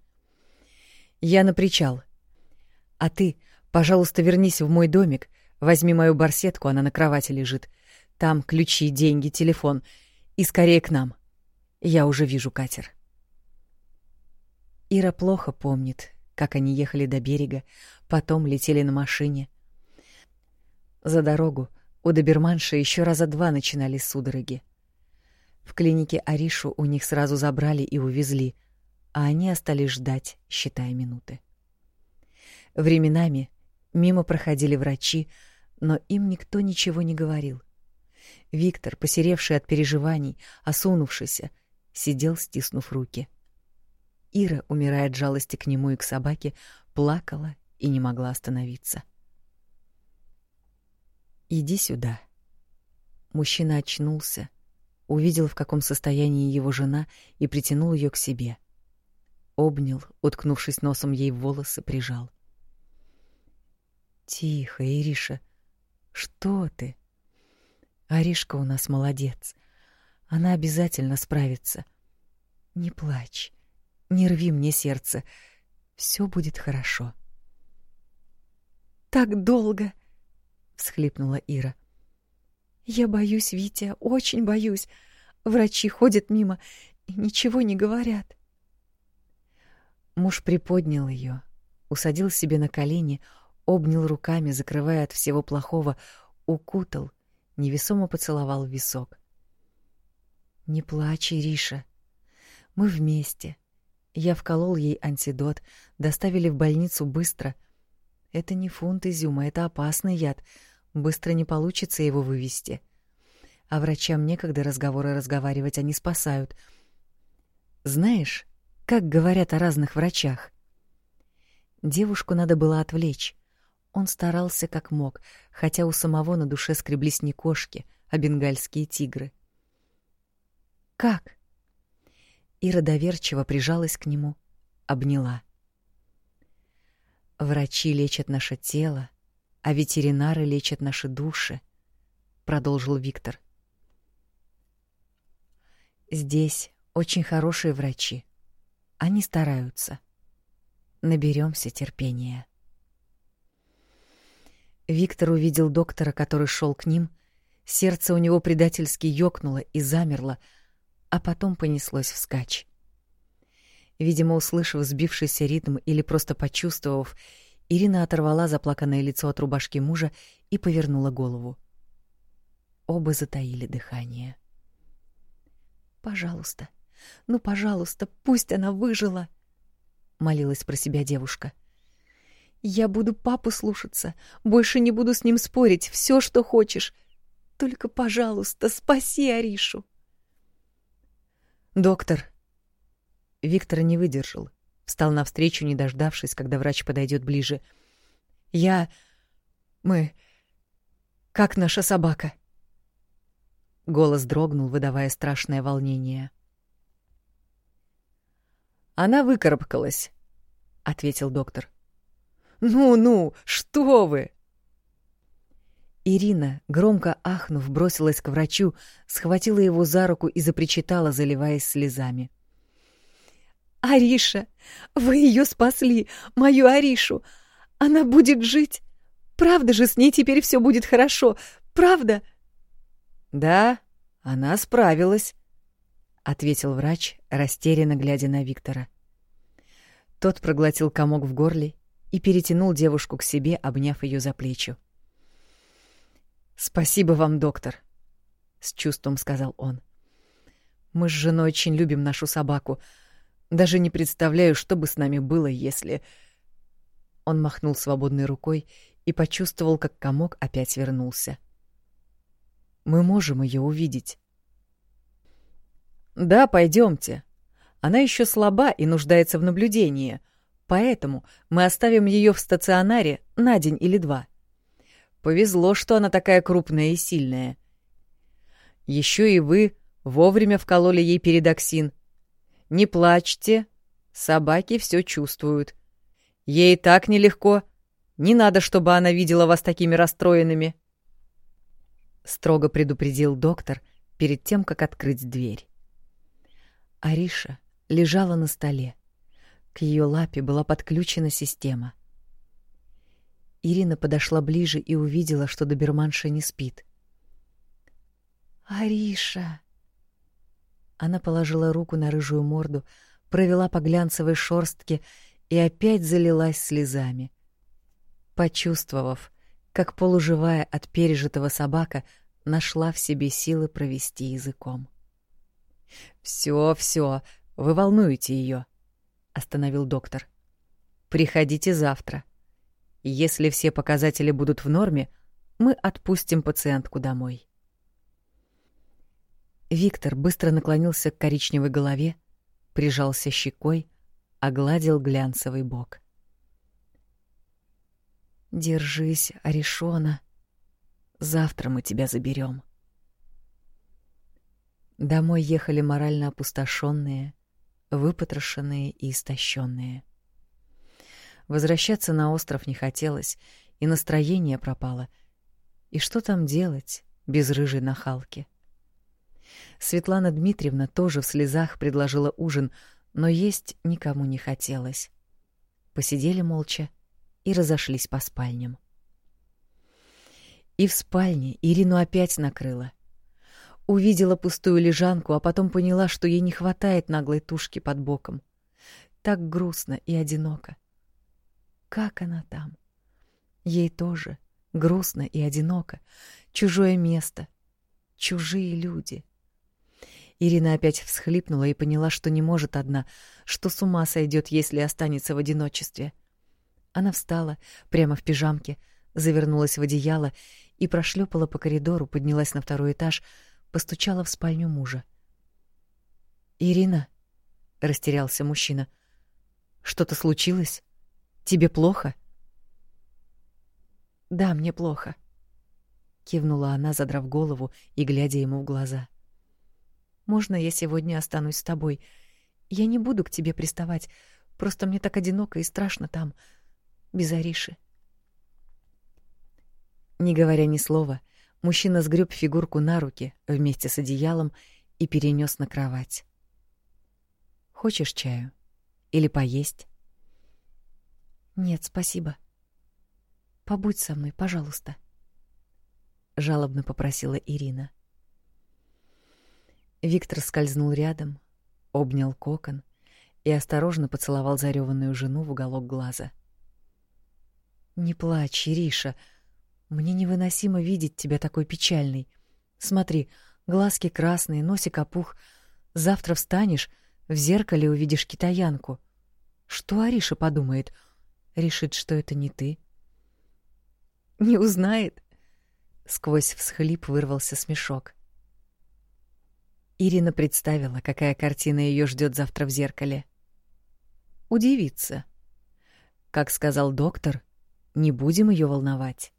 Я на причал. А ты, пожалуйста, вернись в мой домик, возьми мою барсетку, она на кровати лежит. Там ключи, деньги, телефон и скорее к нам. Я уже вижу катер. Ира плохо помнит, как они ехали до берега, потом летели на машине. За дорогу у доберманши еще раза два начинались судороги. В клинике Аришу у них сразу забрали и увезли, а они остались ждать, считая минуты. Временами мимо проходили врачи, но им никто ничего не говорил. Виктор, посеревший от переживаний, осунувшийся, сидел, стиснув руки. Ира, умирая от жалости к нему и к собаке, плакала и не могла остановиться. — Иди сюда. Мужчина очнулся, увидел, в каком состоянии его жена, и притянул ее к себе. Обнял, уткнувшись носом ей в волосы, прижал. Тихо, Ириша. Что ты? Аришка у нас молодец. Она обязательно справится. Не плачь. Не рви мне сердце. Все будет хорошо. Так долго, всхлипнула Ира. Я боюсь, Витя, очень боюсь. Врачи ходят мимо и ничего не говорят. Муж приподнял ее, усадил себе на колени, обнял руками, закрывая от всего плохого, укутал, невесомо поцеловал в висок. Не плачь, Ириша. Мы вместе. Я вколол ей антидот, доставили в больницу быстро. Это не фунт изюма, это опасный яд, Быстро не получится его вывести. А врачам некогда разговоры разговаривать, они спасают. Знаешь, как говорят о разных врачах? Девушку надо было отвлечь. Он старался как мог, хотя у самого на душе скреблись не кошки, а бенгальские тигры. Как? Ира доверчиво прижалась к нему, обняла. Врачи лечат наше тело, а ветеринары лечат наши души, продолжил Виктор. Здесь очень хорошие врачи. Они стараются. Наберемся терпения. Виктор увидел доктора, который шел к ним. Сердце у него предательски ёкнуло и замерло, а потом понеслось вскачь. Видимо, услышав сбившийся ритм или просто почувствовав, Ирина оторвала заплаканное лицо от рубашки мужа и повернула голову. Оба затаили дыхание. Пожалуйста, ну, пожалуйста, пусть она выжила, молилась про себя девушка. Я буду папу слушаться, больше не буду с ним спорить, все, что хочешь. Только, пожалуйста, спаси Аришу. Доктор Виктор не выдержал встал навстречу, не дождавшись, когда врач подойдет ближе. Я мы как наша собака. Голос дрогнул, выдавая страшное волнение. Она выкарабкалась, ответил доктор. Ну-ну, что вы? Ирина, громко ахнув, бросилась к врачу, схватила его за руку и запричитала, заливаясь слезами. «Ариша! Вы ее спасли! Мою Аришу! Она будет жить! Правда же с ней теперь все будет хорошо? Правда?» «Да, она справилась», — ответил врач, растерянно глядя на Виктора. Тот проглотил комок в горле и перетянул девушку к себе, обняв ее за плечи. «Спасибо вам, доктор», — с чувством сказал он. «Мы с женой очень любим нашу собаку. Даже не представляю, что бы с нами было, если...» Он махнул свободной рукой и почувствовал, как комок опять вернулся. «Мы можем ее увидеть». «Да, пойдемте. Она еще слаба и нуждается в наблюдении, поэтому мы оставим ее в стационаре на день или два». Повезло, что она такая крупная и сильная. Еще и вы вовремя вкололи ей передоксин. Не плачьте, собаки все чувствуют. Ей так нелегко. Не надо, чтобы она видела вас такими расстроенными. Строго предупредил доктор перед тем, как открыть дверь. Ариша лежала на столе. К ее лапе была подключена система. Ирина подошла ближе и увидела, что доберманша не спит. «Ариша!» Она положила руку на рыжую морду, провела по глянцевой шорстке и опять залилась слезами. Почувствовав, как полуживая от пережитого собака нашла в себе силы провести языком. «Всё, всё, вы волнуете её», — остановил доктор. «Приходите завтра. Если все показатели будут в норме, мы отпустим пациентку домой. Виктор быстро наклонился к коричневой голове, прижался щекой, огладил глянцевый бок. Держись, Аришона. Завтра мы тебя заберем. Домой ехали морально опустошенные, выпотрошенные и истощенные. Возвращаться на остров не хотелось, и настроение пропало. И что там делать без рыжей нахалки? Светлана Дмитриевна тоже в слезах предложила ужин, но есть никому не хотелось. Посидели молча и разошлись по спальням. И в спальне Ирину опять накрыло. Увидела пустую лежанку, а потом поняла, что ей не хватает наглой тушки под боком. Так грустно и одиноко. Как она там? Ей тоже грустно и одиноко. Чужое место, чужие люди. Ирина опять всхлипнула и поняла, что не может одна, что с ума сойдет, если останется в одиночестве. Она встала прямо в пижамке, завернулась в одеяло и прошлепала по коридору, поднялась на второй этаж, постучала в спальню мужа. «Ирина?» — растерялся мужчина. «Что-то случилось?» Тебе плохо? Да, мне плохо, кивнула она, задрав голову и глядя ему в глаза. Можно я сегодня останусь с тобой? Я не буду к тебе приставать, просто мне так одиноко и страшно там, без Ариши. Не говоря ни слова, мужчина сгреб фигурку на руки вместе с одеялом и перенес на кровать. Хочешь чаю или поесть? Нет, спасибо. Побудь со мной, пожалуйста, жалобно попросила Ирина. Виктор скользнул рядом, обнял кокон и осторожно поцеловал зареванную жену в уголок глаза. Не плачь, Ириша. Мне невыносимо видеть тебя такой печальной. Смотри, глазки красные, носик опух. Завтра встанешь, в зеркале увидишь китаянку. Что Ариша подумает? — решит, что это не ты. Не узнает. Сквозь всхлип вырвался смешок. Ирина представила, какая картина ее ждет завтра в зеркале. Удивится. Как сказал доктор, не будем ее волновать.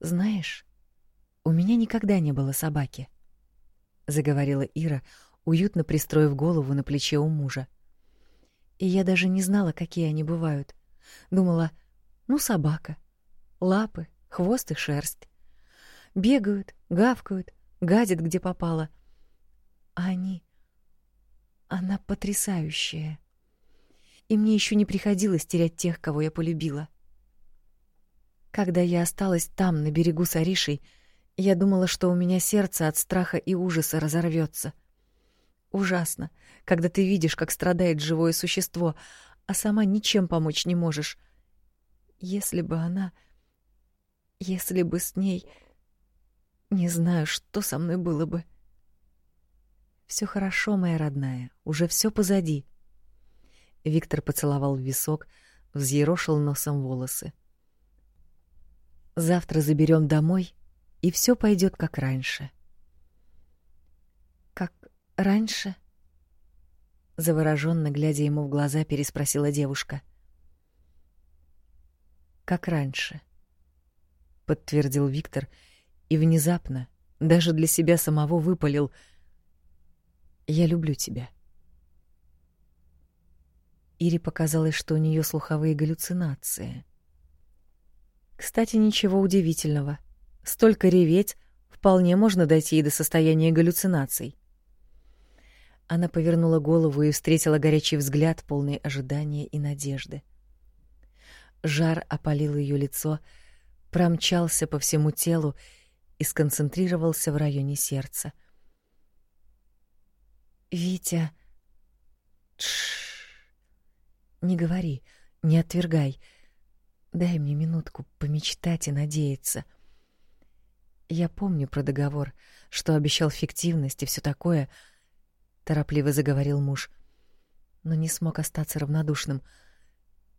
Знаешь, у меня никогда не было собаки, заговорила Ира, уютно пристроив голову на плече у мужа. И я даже не знала, какие они бывают. Думала, ну, собака. Лапы, хвост и шерсть. Бегают, гавкают, гадят, где попало. А они... Она потрясающая. И мне еще не приходилось терять тех, кого я полюбила. Когда я осталась там, на берегу с Аришей, я думала, что у меня сердце от страха и ужаса разорвется. Ужасно, когда ты видишь, как страдает живое существо, а сама ничем помочь не можешь. Если бы она... Если бы с ней... Не знаю, что со мной было бы. Все хорошо, моя родная, уже все позади. Виктор поцеловал в висок, взъерошил носом волосы. Завтра заберем домой, и все пойдет как раньше. Как раньше? Завороженно глядя ему в глаза, переспросила девушка. Как раньше, подтвердил Виктор и внезапно, даже для себя самого выпалил: "Я люблю тебя". Ире показалось, что у нее слуховые галлюцинации. Кстати, ничего удивительного. Столько реветь, вполне можно дойти и до состояния галлюцинаций. Она повернула голову и встретила горячий взгляд, полный ожидания и надежды. Жар опалил ее лицо, промчался по всему телу и сконцентрировался в районе сердца. Витя, Тш. Не говори, не отвергай. Дай мне минутку помечтать и надеяться. Я помню про договор, что обещал фиктивность и все такое, торопливо заговорил муж, но не смог остаться равнодушным.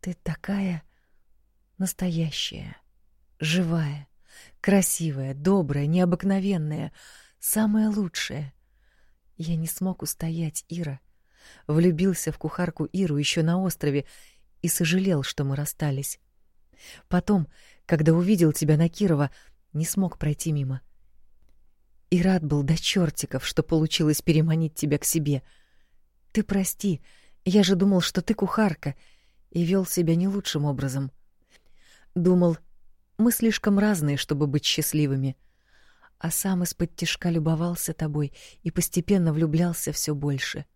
Ты такая настоящая, живая, красивая, добрая, необыкновенная, самая лучшая. Я не смог устоять, Ира. Влюбился в кухарку Иру еще на острове и сожалел, что мы расстались. Потом, когда увидел тебя на Кирова, не смог пройти мимо. И рад был до чертиков, что получилось переманить тебя к себе. Ты прости, я же думал, что ты кухарка, и вел себя не лучшим образом. Думал, мы слишком разные, чтобы быть счастливыми. А сам из-под тишка любовался тобой и постепенно влюблялся все больше.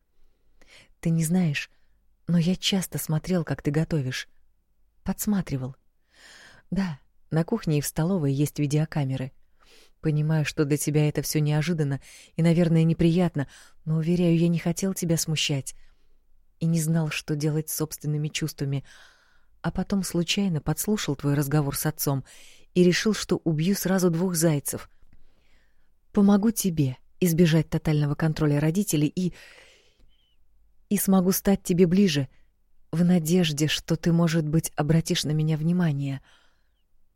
Ты не знаешь, но я часто смотрел, как ты готовишь. Подсматривал. Да, на кухне и в столовой есть видеокамеры. Понимаю, что для тебя это все неожиданно и, наверное, неприятно, но уверяю, я не хотел тебя смущать и не знал, что делать с собственными чувствами, а потом случайно подслушал твой разговор с отцом и решил, что убью сразу двух зайцев. Помогу тебе избежать тотального контроля родителей и и смогу стать тебе ближе, в надежде, что ты, может быть, обратишь на меня внимание.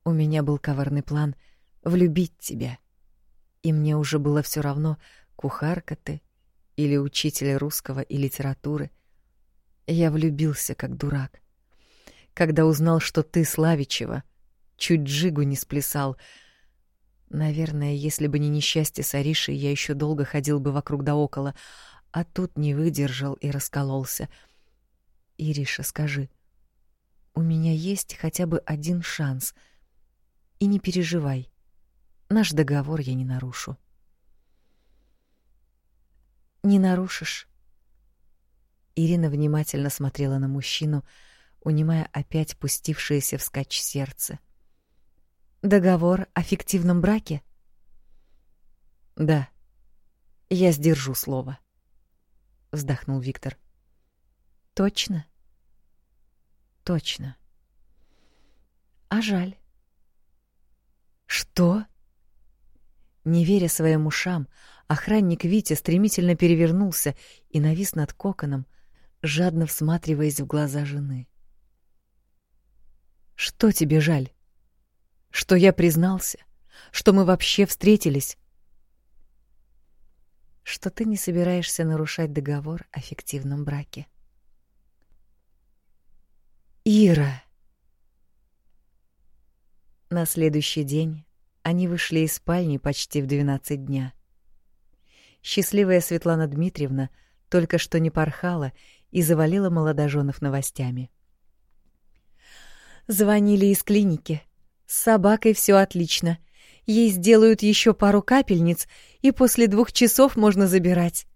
У меня был коварный план влюбить тебя. И мне уже было все равно, кухарка ты или учитель русского и литературы. Я влюбился как дурак когда узнал, что ты Славичева, чуть джигу не сплясал. Наверное, если бы не несчастье с Аришей, я еще долго ходил бы вокруг да около, а тут не выдержал и раскололся. Ириша, скажи, у меня есть хотя бы один шанс. И не переживай. Наш договор я не нарушу. Не нарушишь. Ирина внимательно смотрела на мужчину, унимая опять пустившееся вскачь сердце. Договор о фиктивном браке? Да. Я сдержу слово, вздохнул Виктор. Точно? Точно. А жаль. Что? Не веря своим ушам, охранник Витя стремительно перевернулся и навис над коконом, жадно всматриваясь в глаза жены. Что тебе жаль? Что я признался? Что мы вообще встретились? Что ты не собираешься нарушать договор о фиктивном браке? Ира. На следующий день они вышли из спальни почти в двенадцать дня. Счастливая Светлана Дмитриевна только что не порхала и завалила молодоженов новостями. Звонили из клиники. С собакой все отлично. Ей сделают еще пару капельниц, и после двух часов можно забирать.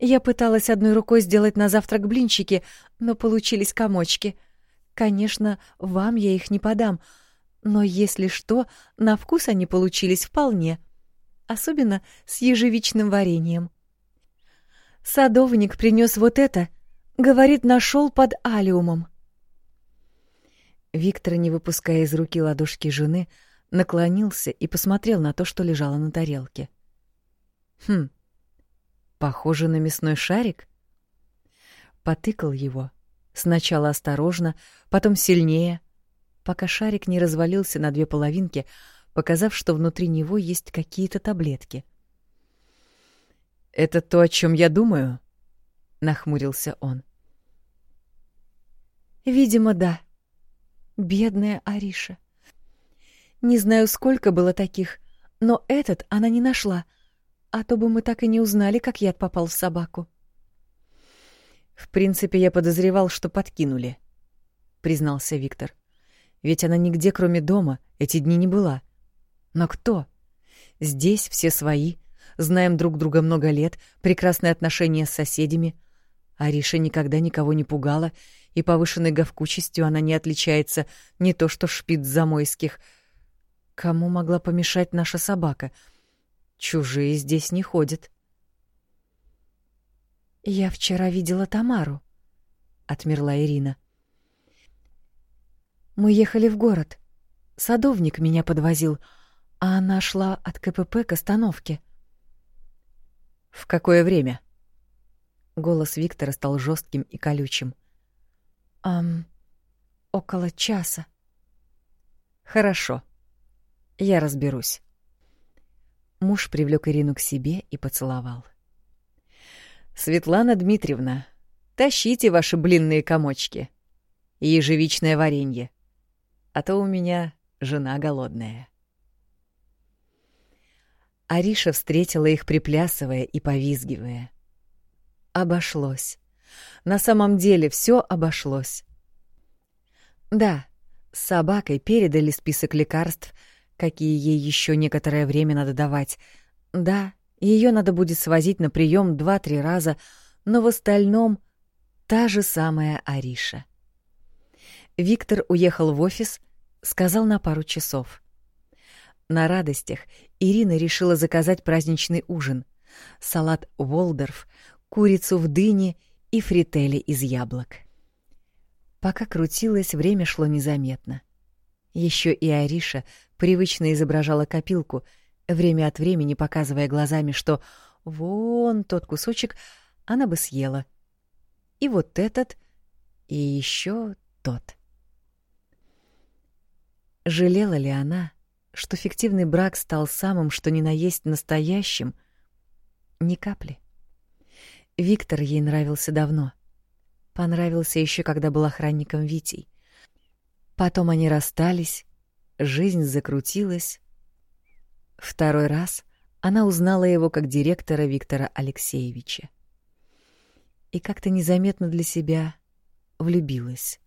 Я пыталась одной рукой сделать на завтрак блинчики, но получились комочки. Конечно, вам я их не подам, но если что, на вкус они получились вполне. Особенно с ежевичным вареньем. Садовник принес вот это, говорит, нашел под алиумом. Виктор, не выпуская из руки ладошки жены, наклонился и посмотрел на то, что лежало на тарелке. Хм. Похоже на мясной шарик. Потыкал его, сначала осторожно, потом сильнее, пока шарик не развалился на две половинки, показав, что внутри него есть какие-то таблетки. Это то, о чем я думаю, нахмурился он. Видимо, да. Бедная Ариша. Не знаю, сколько было таких, но этот она не нашла, а то бы мы так и не узнали, как яд попал в собаку. В принципе, я подозревал, что подкинули, признался Виктор. Ведь она нигде, кроме дома, эти дни не была. Но кто? Здесь все свои, знаем друг друга много лет, прекрасные отношения с соседями. Ариша никогда никого не пугала и повышенной говкучестью она не отличается не то что шпиц замойских. Кому могла помешать наша собака? Чужие здесь не ходят. «Я вчера видела Тамару», — отмерла Ирина. «Мы ехали в город. Садовник меня подвозил, а она шла от КПП к остановке». «В какое время?» Голос Виктора стал жестким и колючим. Ам, около часа. Хорошо. Я разберусь. Муж привлек Ирину к себе и поцеловал. Светлана Дмитриевна, тащите ваши блинные комочки ежевичное варенье, а то у меня жена голодная. Ариша встретила их, приплясывая и повизгивая. Обошлось. На самом деле все обошлось. Да, с собакой передали список лекарств, какие ей еще некоторое время надо давать. Да, ее надо будет свозить на прием два-три раза, но в остальном та же самая Ариша. Виктор уехал в офис, сказал на пару часов. На радостях Ирина решила заказать праздничный ужин. Салат Волдорф, курицу в дыне и фрители из яблок. Пока крутилось, время шло незаметно. Еще и Ариша привычно изображала копилку, время от времени показывая глазами, что вон тот кусочек она бы съела. И вот этот, и еще тот. Жалела ли она, что фиктивный брак стал самым, что ни на есть настоящим? Ни капли. Виктор ей нравился давно. Понравился еще, когда был охранником Витей. Потом они расстались, жизнь закрутилась. Второй раз она узнала его как директора Виктора Алексеевича. И как-то незаметно для себя влюбилась.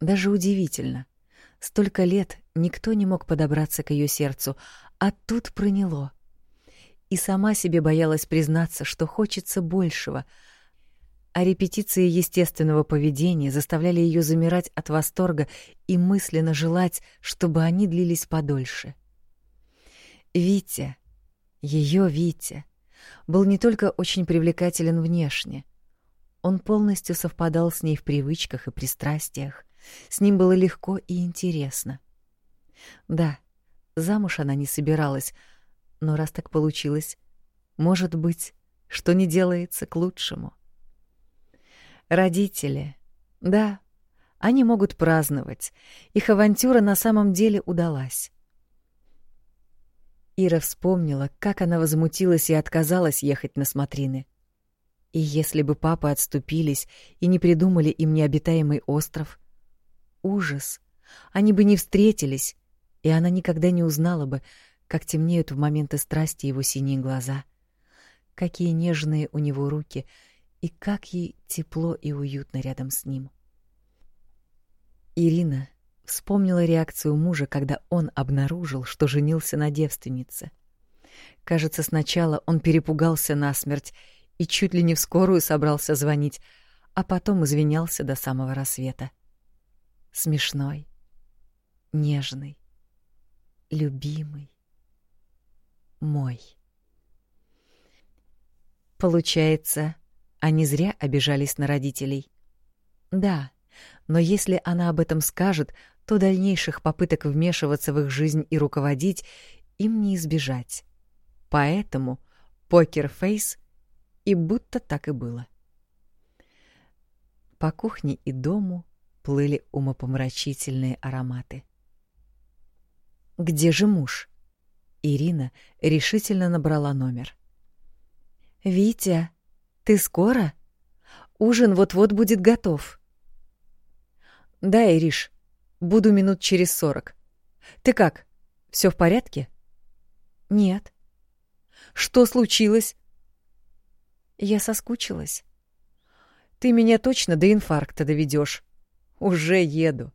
Даже удивительно. Столько лет никто не мог подобраться к ее сердцу, а тут проняло — и сама себе боялась признаться, что хочется большего. А репетиции естественного поведения заставляли ее замирать от восторга и мысленно желать, чтобы они длились подольше. Витя, ее Витя, был не только очень привлекателен внешне. Он полностью совпадал с ней в привычках и пристрастиях. С ним было легко и интересно. Да, замуж она не собиралась, но раз так получилось, может быть, что не делается к лучшему. Родители. Да, они могут праздновать. Их авантюра на самом деле удалась. Ира вспомнила, как она возмутилась и отказалась ехать на смотрины. И если бы папы отступились и не придумали им необитаемый остров, ужас, они бы не встретились, и она никогда не узнала бы, как темнеют в моменты страсти его синие глаза, какие нежные у него руки и как ей тепло и уютно рядом с ним. Ирина Вспомнила реакцию мужа, когда он обнаружил, что женился на девственнице. Кажется, сначала он перепугался насмерть и чуть ли не в скорую собрался звонить, а потом извинялся до самого рассвета. Смешной, нежный, любимый, мой. Получается, они зря обижались на родителей. Да, но если она об этом скажет, то дальнейших попыток вмешиваться в их жизнь и руководить им не избежать. Поэтому покер-фейс и будто так и было. По кухне и дому плыли умопомрачительные ароматы. «Где же муж?» Ирина решительно набрала номер. «Витя, ты скоро? Ужин вот-вот будет готов». «Да, Ириш, буду минут через сорок. Ты как, все в порядке?» «Нет». «Что случилось?» Я соскучилась. «Ты меня точно до инфаркта доведешь. Уже еду».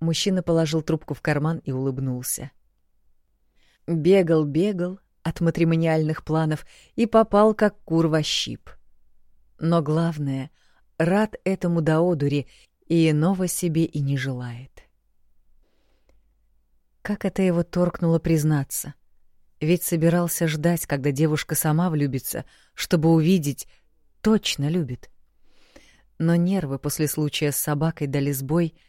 Мужчина положил трубку в карман и улыбнулся. Бегал, бегал от матримониальных планов и попал как кур во щип. Но главное, рад этому до одури и иного себе и не желает. Как это его торкнуло признаться? Ведь собирался ждать, когда девушка сама влюбится, чтобы увидеть, точно любит. Но нервы после случая с собакой дали сбой —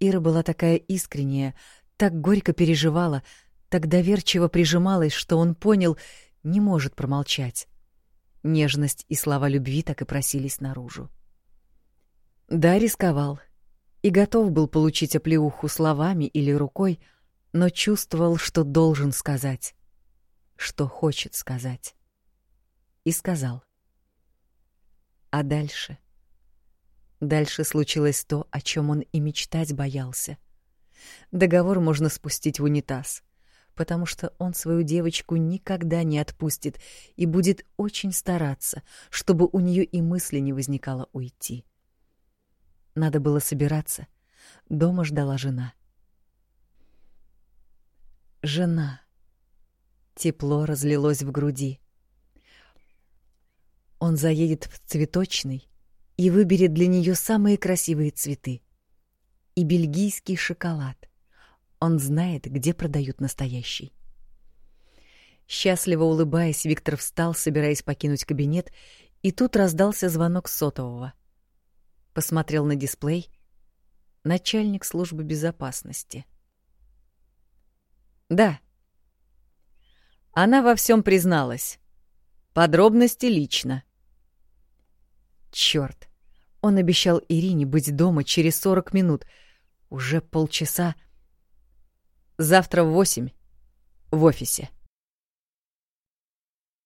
Ира была такая искренняя, так горько переживала, так доверчиво прижималась, что он понял, не может промолчать. Нежность и слова любви так и просились наружу. Да, рисковал. И готов был получить оплеуху словами или рукой, но чувствовал, что должен сказать, что хочет сказать. И сказал. А дальше — Дальше случилось то, о чем он и мечтать боялся. Договор можно спустить в унитаз, потому что он свою девочку никогда не отпустит и будет очень стараться, чтобы у нее и мысли не возникало уйти. Надо было собираться. Дома ждала жена. Жена. Тепло разлилось в груди. Он заедет в цветочный и выберет для нее самые красивые цветы. И бельгийский шоколад. Он знает, где продают настоящий. Счастливо улыбаясь, Виктор встал, собираясь покинуть кабинет, и тут раздался звонок сотового. Посмотрел на дисплей. Начальник службы безопасности. Да. Она во всем призналась. Подробности лично. Черт! Он обещал Ирине быть дома через сорок минут. Уже полчаса. Завтра в восемь в офисе.